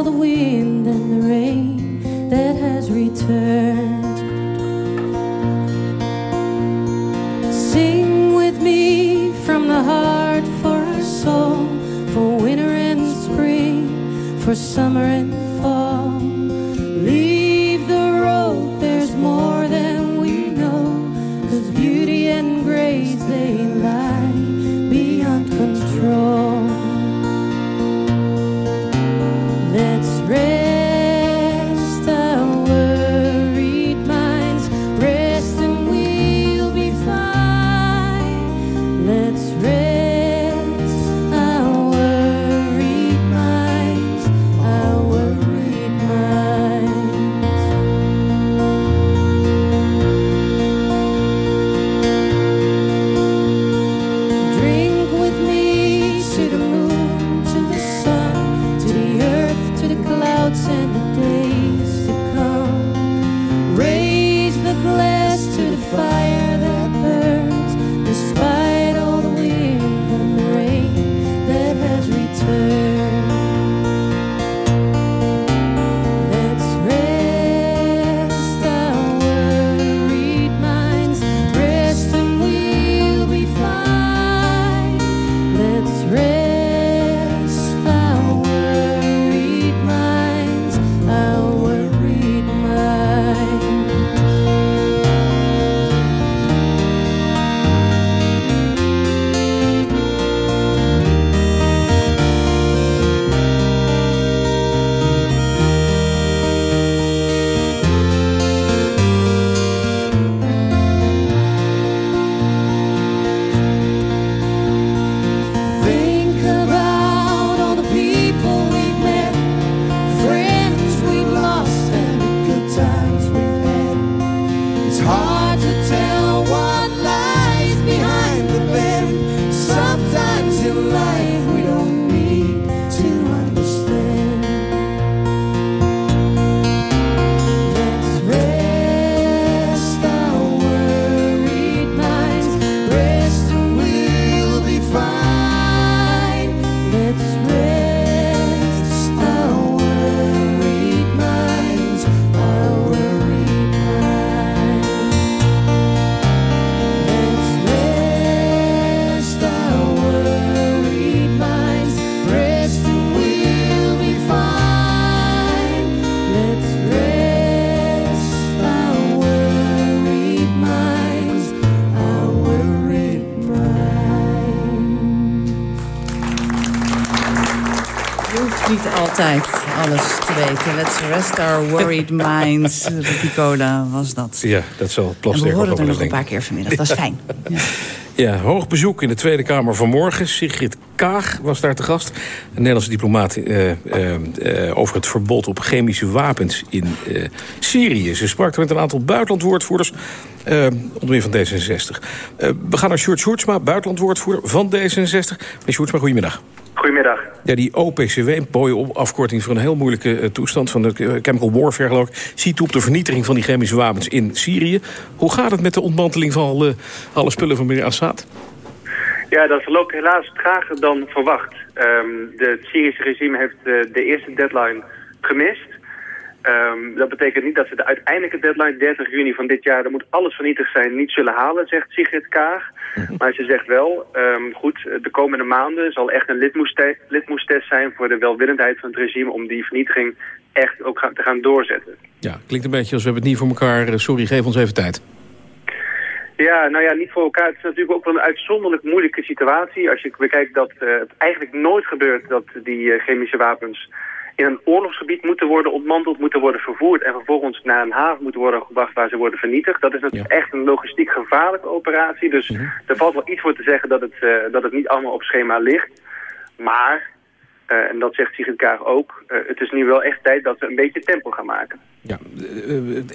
summer and rest our worried minds. Ricola was dat. Ja, dat zal En Plasterk we nog er nog een paar keer vanmiddag. Dat is fijn. Ja. Ja, hoog bezoek in de Tweede Kamer vanmorgen. Sigrid Kaag was daar te gast. Een Nederlandse diplomaat eh, eh, eh, over het verbod op chemische wapens in Syrië. Ze sprak er met een aantal buitenlandwoordvoerders, onder meer van D66. Eh, we gaan naar Sjoerd Sjoerdsma, buitenlandwoordvoerder van D66. Meneer Sjoerdsma, goedemiddag. Goedemiddag. Ja, die OPCW, een mooie op- afkorting voor een heel moeilijke eh, toestand... van de eh, chemical warfare, geloof ik... ziet toe op de vernietiging van die chemische wapens in Syrië. Hoe gaat het met de ontmanteling van alle, alle spullen van meneer Assad? Ja, dat verloopt helaas trager dan verwacht. Ehm, de het Syrische regime heeft eh, de eerste deadline gemist. Ehm, dat betekent niet dat ze de uiteindelijke deadline, 30 juni van dit jaar, er moet alles vernietigd zijn, niet zullen halen, zegt Sigrid Kaag. Maar ze zegt wel, ehm, goed, de komende maanden zal echt een litmoeste- litmoestest zijn voor de welwillendheid van het regime om die vernietiging echt ook gaan- te gaan doorzetten. Ja, klinkt een beetje als we hebben het niet voor elkaar. eh, Sorry, geef ons even tijd. Ja, nou ja, niet voor elkaar. Het is natuurlijk ook wel een uitzonderlijk moeilijke situatie. Als je bekijkt dat eh, het eigenlijk nooit gebeurt dat die eh, chemische wapens in een oorlogsgebied moeten worden ontmanteld, moeten worden vervoerd en vervolgens naar een haven moeten worden gebracht waar ze worden vernietigd. Dat is natuurlijk echt een logistiek gevaarlijke operatie. Dus er valt wel iets voor te zeggen dat het, eh, dat het niet allemaal op schema ligt. Maar, eh, en dat zegt Sigrid Kaag ook, eh, het is nu wel echt tijd dat we een beetje tempo gaan maken. Ja,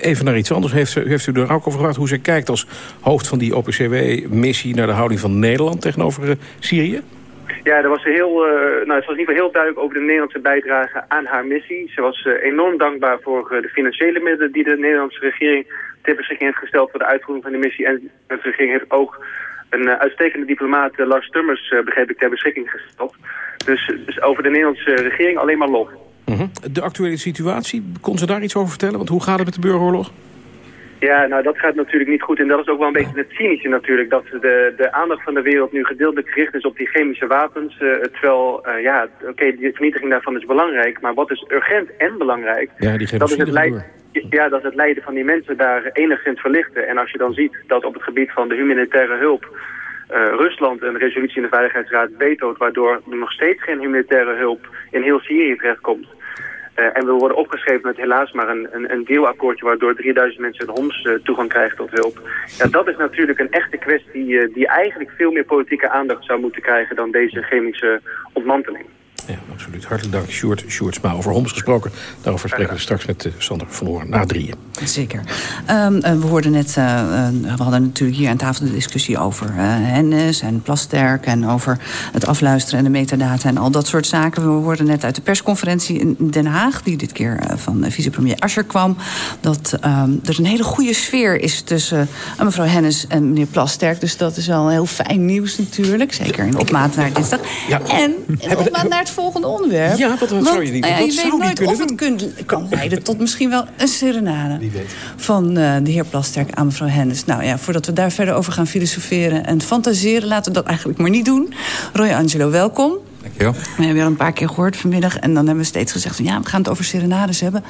even naar iets anders. Heeft, u- heeft u er ook over gehad hoe ze kijkt als hoofd van die OPCW-missie... naar de houding van Nederland tegenover Syrië? Ja, er was heel, eh, nou, het was in ieder geval heel duidelijk over de Nederlandse bijdrage aan haar missie. Ze was eh, enorm dankbaar voor eh, de financiële middelen die de Nederlandse regering ter beschikking heeft gesteld voor de uitvoering van de missie. En de regering heeft ook een uitstekende diplomaat, Lars Tummers, begreep ik, ter beschikking gesteld. Dus, dus over de Nederlandse regering alleen maar lof. Mhm. De actuele situatie, kon ze daar iets over vertellen? Want hoe gaat het met de burgeroorlog? Ja, nou dat gaat natuurlijk niet goed. En dat is ook wel een beetje het cynische natuurlijk. Dat de, de aandacht van de wereld nu gedeeltelijk gericht is op die chemische wapens. eh, terwijl, eh, ja, oké, die vernietiging daarvan is belangrijk. Maar wat is urgent en belangrijk? Ja, die dat is het ja, dat is het lijden van die mensen daar enigszins verlichten. En als je dan ziet dat op het gebied van de humanitaire hulp... eh, Rusland een resolutie in de Veiligheidsraad vetoot... waardoor er nog steeds geen humanitaire hulp in heel Syrië terechtkomt... Eh, en we worden opgeschreven met helaas maar een, een, een deelakkoordje... waardoor 3000 mensen in Homs eh, toegang krijgen tot hulp. Ja, dat is natuurlijk een echte kwestie... eh, die eigenlijk veel meer politieke aandacht zou moeten krijgen... dan deze chemische ontmanteling. Ja, absoluut. Hartelijk dank, Sjoerd Sjoerdsma. Over Homs gesproken. Daarover spreken we straks met eh, Sander van Hoorn na drieën. Zeker. Ehm, eh, we hoorden net, eh, we hadden natuurlijk hier aan tafel de discussie over Hennis en Plasterk en over het afluisteren en de metadata en al dat soort zaken. We hoorden net uit de persconferentie in Den Haag, die dit keer van vicepremier Ascher kwam, dat ehm, er een hele goede sfeer is tussen mevrouw Hennis en meneer Plasterk. Dus dat is wel heel fijn nieuws natuurlijk, zeker in opmaat naar dinsdag. En in opmaat naar het volgende onderwerp. Ja, wat- wat Want, zou je niet- nou wat je zou weet nooit kunnen of het kunt, kan leiden tot misschien wel een serenade van eh, de heer Plasterk aan mevrouw Hennis. Nou ja, voordat we daar verder over gaan filosoferen en fantaseren... laten we dat eigenlijk maar niet doen. Roy Angelo, welkom. Dankjewel. We hebben je al een paar keer gehoord vanmiddag... en dan hebben we steeds gezegd, van, ja, we gaan het over serenades hebben.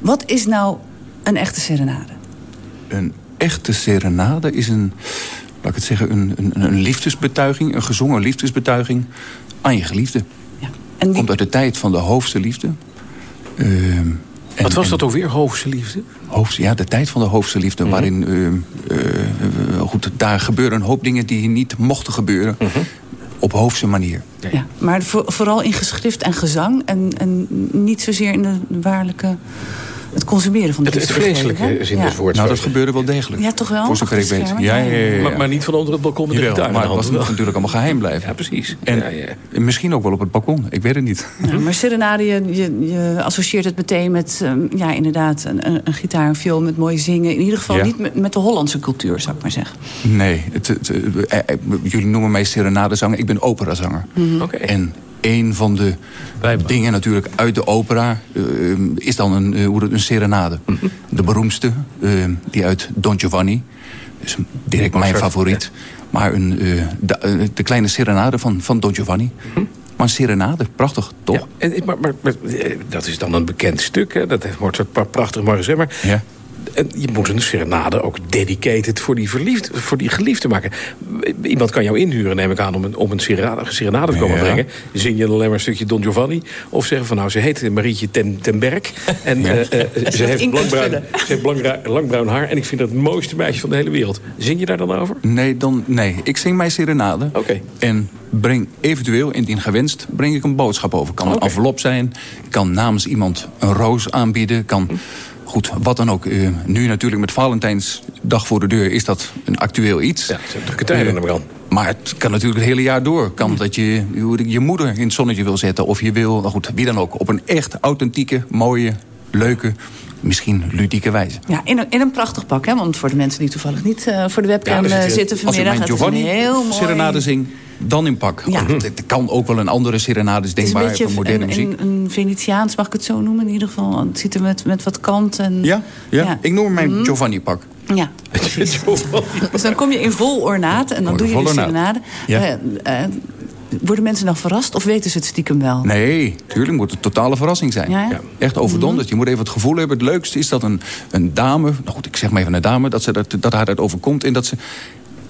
Wat is nou een echte serenade? Een echte serenade is een, laat ik het zeggen, een, een, een liefdesbetuiging, een gezongen liefdesbetuiging aan je geliefde. En Komt uit de tijd van de hoofdste liefde. Ehm, en- Wat was en- dat ook weer, hoofdse liefde? Hoofdste, ja, de tijd van de hoofdste liefde. Mhm. Waarin, ehm, eh, goed, daar gebeuren een hoop dingen die niet mochten gebeuren. Mhm. Op hoofdse manier. Ja, maar voor- vooral in geschrift en gezang... en, en niet zozeer in de waarlijke... het consumeren van de Het, het vreselijke begrepen, zin hè? des woords. Nou, dat gebeurde wel degelijk. Ja, toch wel? Voor zover ik de weet. Ja, ja, ja, ja. Maar, maar niet van onder het balkon met de Jawel, gitaar in maar de het was moet natuurlijk allemaal geheim blijven. Ja, precies. En Ja, ja. misschien ook wel op het balkon. Ik weet het niet. Ja, maar serenade, je, je, je associeert het meteen met, ehm, ja, inderdaad, een, een, een gitaar, een viool met mooie zingen. In ieder geval Ja. niet met, met de Hollandse cultuur, zou ik maar zeggen. Nee, het, het, eh, eh, jullie noemen mij serenadezanger. Ik ben operazanger. Mhm. En een van de dingen natuurlijk uit de opera eh, is dan een, eh, hoe het, een serenade. Mhm. De beroemdste, eh, die uit Don Giovanni. is direct mijn favoriet. Maar een, de, de kleine serenade van, van Don Giovanni. Mhm. Maar een serenade, prachtig, toch? En, maar, maar, maar, dat is dan een bekend stuk, hè? dat wordt prachtig maar gezegd. Maar En je moet een serenade ook dedicated voor die, verliefd, voor die geliefde maken. Iemand kan jou inhuren, neem ik aan, om een, om een serenade, serenade te komen Ja. brengen. Zing je dan alleen maar een stukje Don Giovanni. Of zeggen van, nou, ze heet Marietje ten, ten Berg. En Ja. eh, eh, ze heeft, in kunt blankbruin, vullen. ze heeft blankbruin, langbruin haar. En ik vind dat het mooiste meisje van de hele wereld. Zing je daar dan over? Nee, dan, nee. ik zing mijn serenade. Oké. En breng eventueel, indien gewenst, breng ik een boodschap over. Kan een envelop zijn, kan namens iemand een roos aanbieden. Kan, goed, wat dan ook. Eh, nu natuurlijk met Valentijnsdag voor de deur is dat een actueel iets. Ja, drukke tijden, aan. Maar het kan natuurlijk het hele jaar door. Kan dat je je- je moeder in het zonnetje wil zetten. Of je wil, nou goed, wie dan ook. Op een echt authentieke, mooie, leuke, misschien ludieke wijze. Ja, in een, in een prachtig pak, hè? Want voor de mensen die toevallig niet eh, voor de webcam dus eh, het- zitten Als ik vanmiddag... mijn Giovanni heel mooi... serenade zing, dan in pak. Ja. Het kan ook wel een andere serenade is Het is een denkbaar moderne een, muziek. een, een Venetiaans, mag ik het zo noemen in ieder geval. Het ziet er met, met wat kant en... Ja, ja. Ja. ik noem mijn Mhm. Giovanni-pak. Ja, precies. dus dan kom je in vol ornaat en dan doe je ornaat. serenade. Ja. Eh, worden mensen dan verrast of weten ze het stiekem wel? Nee, tuurlijk moet het een totale verrassing zijn. Ja, ja? Echt overdonderd. Je moet even het gevoel hebben. Het leukste is dat een, een dame, nou goed, ik zeg maar even een dame, dat, ze dat, dat haar dat overkomt en dat ze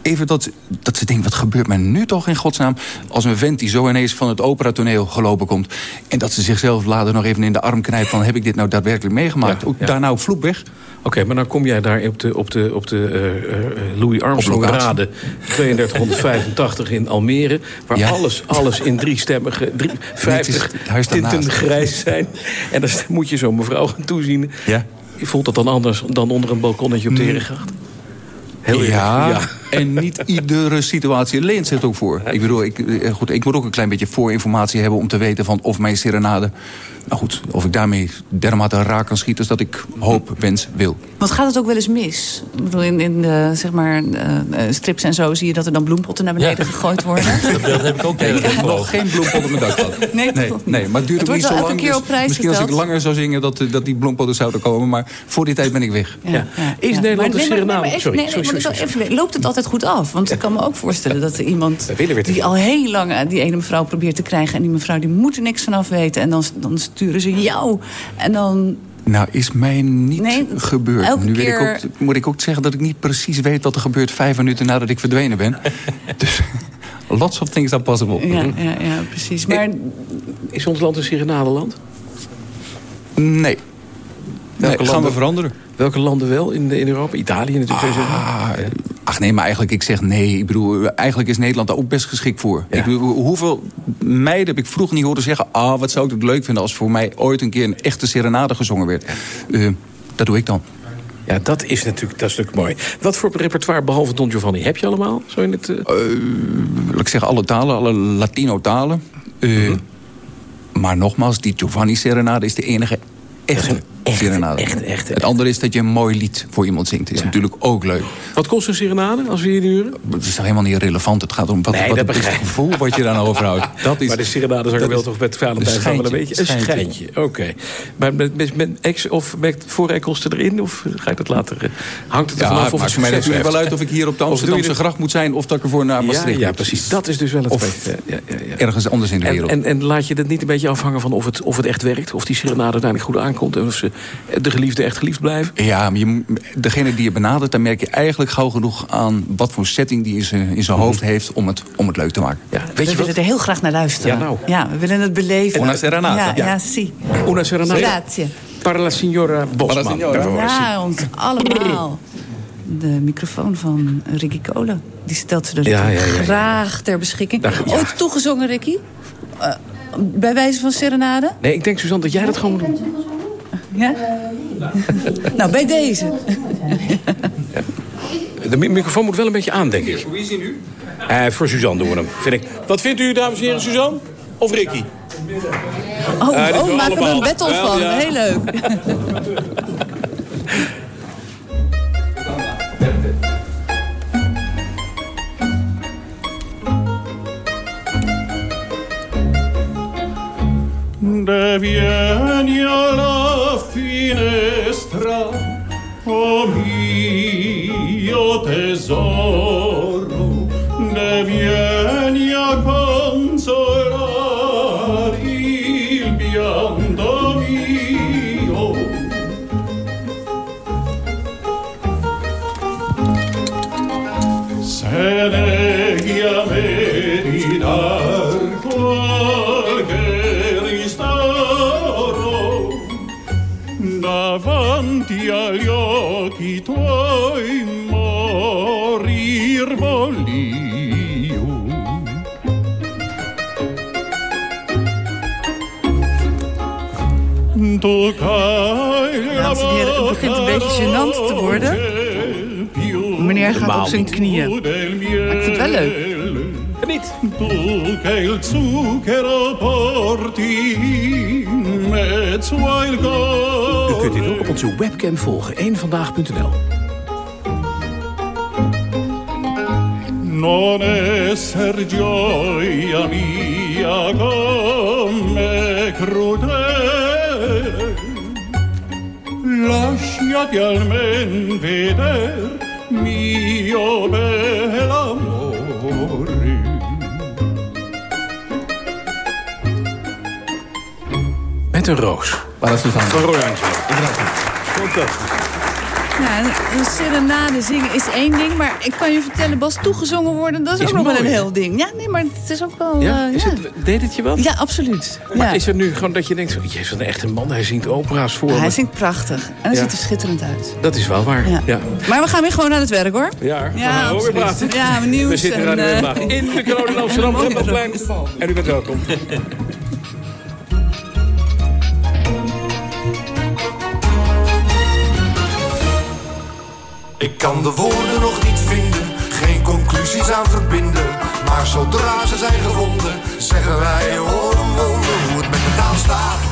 even dat, dat ze denkt, wat gebeurt mij nu toch in godsnaam? Als een vent die zo ineens van het operatoneel gelopen komt... en dat ze zichzelf later nog even in de arm knijpt van... heb ik dit nou daadwerkelijk meegemaakt? Ja. Daar nou vloep weg. Oké, maar dan kom jij daar op de, op de, op de eh, eh, Louis Armstrong locatie. Rade 3285 in Almere. Waar Ja. alles, alles in drie stemmige, drie, 50 het huis tinten grijs zijn. En dan moet je zo'n mevrouw gaan toezien. Ja. Je voelt dat dan anders dan onder een balkonnetje op de Mm. Herengracht? Heel eerlijk, ja. En niet iedere situatie leent zich ook voor. Ik bedoel, ik, eh, goed, ik moet ook een klein beetje voorinformatie hebben... om te weten van of mijn serenade... nou goed, of ik daarmee dermate raak kan schieten... als dat ik hoop, wens, wil. Want gaat het ook wel eens mis? Ik bedoel, in, in de zeg maar, eh, eh, strips en zo zie je dat er dan bloempotten naar beneden gegooid worden. Dat heb ik ook heel nog geen bloempot op mijn dak gehad. Nee, toch nee, niet? nee, maar het duurt Het ook niet zo lang. keer dus op prijs misschien als ik langer zou zingen... dat, dat die bloempotten zouden komen. Maar voor die tijd ben ik weg. Ja. Is Ja. Nederland een serenade? Sorry, nee, nee, sorry, Loopt het altijd goed af? Want ik kan me ook voorstellen dat er iemand die al heel lang eh, die ene mevrouw probeert te krijgen... en die mevrouw die moet er niks van af weten. En dan, dan sturen ze jou. En dan... Nou, is mij niet Nee, gebeurd. elke nu weet ik keer- ook, moet ik ook zeggen dat ik niet precies weet wat er gebeurt... vijf minuten nadat ik verdwenen ben. dus lots of things are possible. Ja, ja, ja precies. Maar Is ons land een serenadeland? Nee. Nee, Welke gaan landen- we veranderen. Welke landen wel in, in Europa? Italië natuurlijk. Ah, ach nee, maar eigenlijk, ik zeg nee. Ik bedoel, eigenlijk is Nederland daar ook best geschikt voor. Ik bedoel, hoeveel meiden heb ik vroeger niet horen zeggen... ah, wat zou ik het leuk vinden als voor mij ooit een keer... een echte serenade gezongen werd. Eh, dat doe ik dan. Ja, dat is natuurlijk dat is natuurlijk mooi. Wat voor repertoire behalve Don Giovanni heb je allemaal? Zo in het, eh, laat ik zeggen, alle talen, alle Latino-talen. Eh, Maar nogmaals, die Giovanni Serenade is de enige echte serenade. Het andere is dat je een mooi lied voor iemand zingt. is natuurlijk ook leuk. Wat kost een serenade als we hier huren? Het is toch helemaal niet relevant. Het gaat om wat, Nee, wat dat het begrijp ik. gevoel wat je dan overhoudt. Dat is, maar de serenade zou dat wel is toch met Valentijn een wel een schijntje, beetje... Een schijntje. schijntje, oké. Maar met, met, met ex of met voorrijkosten erin? Of ga je dat later... eh, hangt het er Ja, vanaf het of maakt het mij succes natuurlijk wel uit of ik hier op de je Amsterdamse gracht moet zijn... of dat ik ervoor naar Ja, Maastricht ja, moet. precies. Dat is dus wel het Of. Ja, ja, ja, ja. ergens anders in de En, wereld. en, en laat je dat niet een beetje afhangen van of het, of het echt werkt? Of die serenade uiteindelijk goed aankomt? En of ze de geliefde echt geliefd blijven? Ja, maar je, degene die je benadert, dan merk je eigenlijk gauw genoeg aan wat voor setting die in zijn, in zijn hoofd heeft om het, om het leuk te maken. we willen er heel graag naar luisteren. Ja, nou. Ja, we willen het beleven. Una serenata. Ja, ja, Ja. si. Una serenata. Grazie. Para la signora Bosman. Ja, ons allemaal. De microfoon van Ricky Kolen. Die stelt ze er Ja, ja, ja, ja. graag ter beschikking. Ja. Ooit toegezongen, Ricky? Eh, bij wijze van serenade? Nee, ik denk, Suzanne, dat jij dat gewoon moet doen. Ja? nou, bij deze. De mi- microfoon moet wel een beetje aan, denk ik. Wie is hij nu? Eh, voor Suzanne doen we hem, vind ik. Wat vindt u, dames en heren, Suzanne? Of Ricky? Oh, we maken we er een battle van. ja. Heel leuk. De vieni alla finestra, oh mio tesoro, de vieni a davanti agli occhi tuoi morir voglio. Dames en heren, het begint een beetje gênant te worden. Meneer gaat op zijn knieën. Maar ik vind het wel leuk. Geniet. Tu che il zucchero porti U kunt dit ook op onze webcam volgen. eenvandaag.nl Non esser gioia mia come crudele Lasciati almen veder mio bel een roos. Waar is van? Van Roy Angelo. Fantastisch. Ja, een- serenade zingen is één ding, maar ik kan je vertellen, Bas, toegezongen worden, dat is, Is ook nog wel een heel ding. Ja, nee, maar het is ook wel... Ja? eh, Is ja. het, deed het je wat? ja, absoluut. Maar ja. is het nu gewoon dat je denkt... Jezus, wat een echte man. Hij zingt opera's voor Hij me. zingt prachtig en hij Ja. ziet er schitterend uit. Dat is wel waar. Ja. Ja. Maar we gaan weer gewoon aan het werk, hoor. Ja, we Ja, gaan ook weer praten. Ja, nieuws We zitten en, eh, in de kroon in Amsterdam. Rembrandtplein. En u bent welkom. Kan de woorden nog niet vinden, geen conclusies aan verbinden. Maar zodra ze zijn gevonden, zeggen wij hoor een wonder hoe het met de taal staat.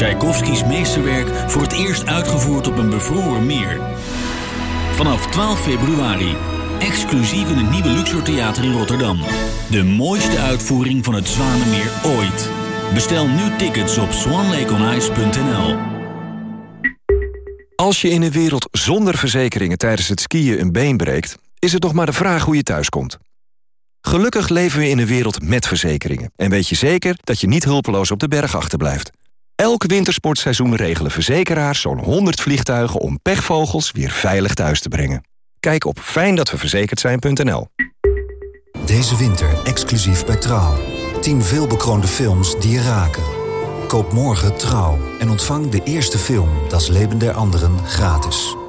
Tchaikovskis meesterwerk voor het eerst uitgevoerd op een bevroren meer. Vanaf 12 februari. Exclusief in het nieuwe Luxor Theater in Rotterdam. De mooiste uitvoering van het Zwanenmeer ooit. Bestel nu tickets op swanlakeonice.nl. Als je in een wereld zonder verzekeringen tijdens het skiën een been breekt... is het nog maar de vraag hoe je thuiskomt. Gelukkig leven we in een wereld met verzekeringen... en weet je zeker dat je niet hulpeloos op de berg achterblijft. Elk wintersportseizoen regelen verzekeraars zo'n 100 vliegtuigen... om pechvogels weer veilig thuis te brengen. Kijk op fijndatweverzekerd zijn.nl. Deze winter exclusief bij Trouw. 10 veelbekroonde films die je raken. Koop morgen Trouw en ontvang de eerste film Das Leben der Anderen gratis.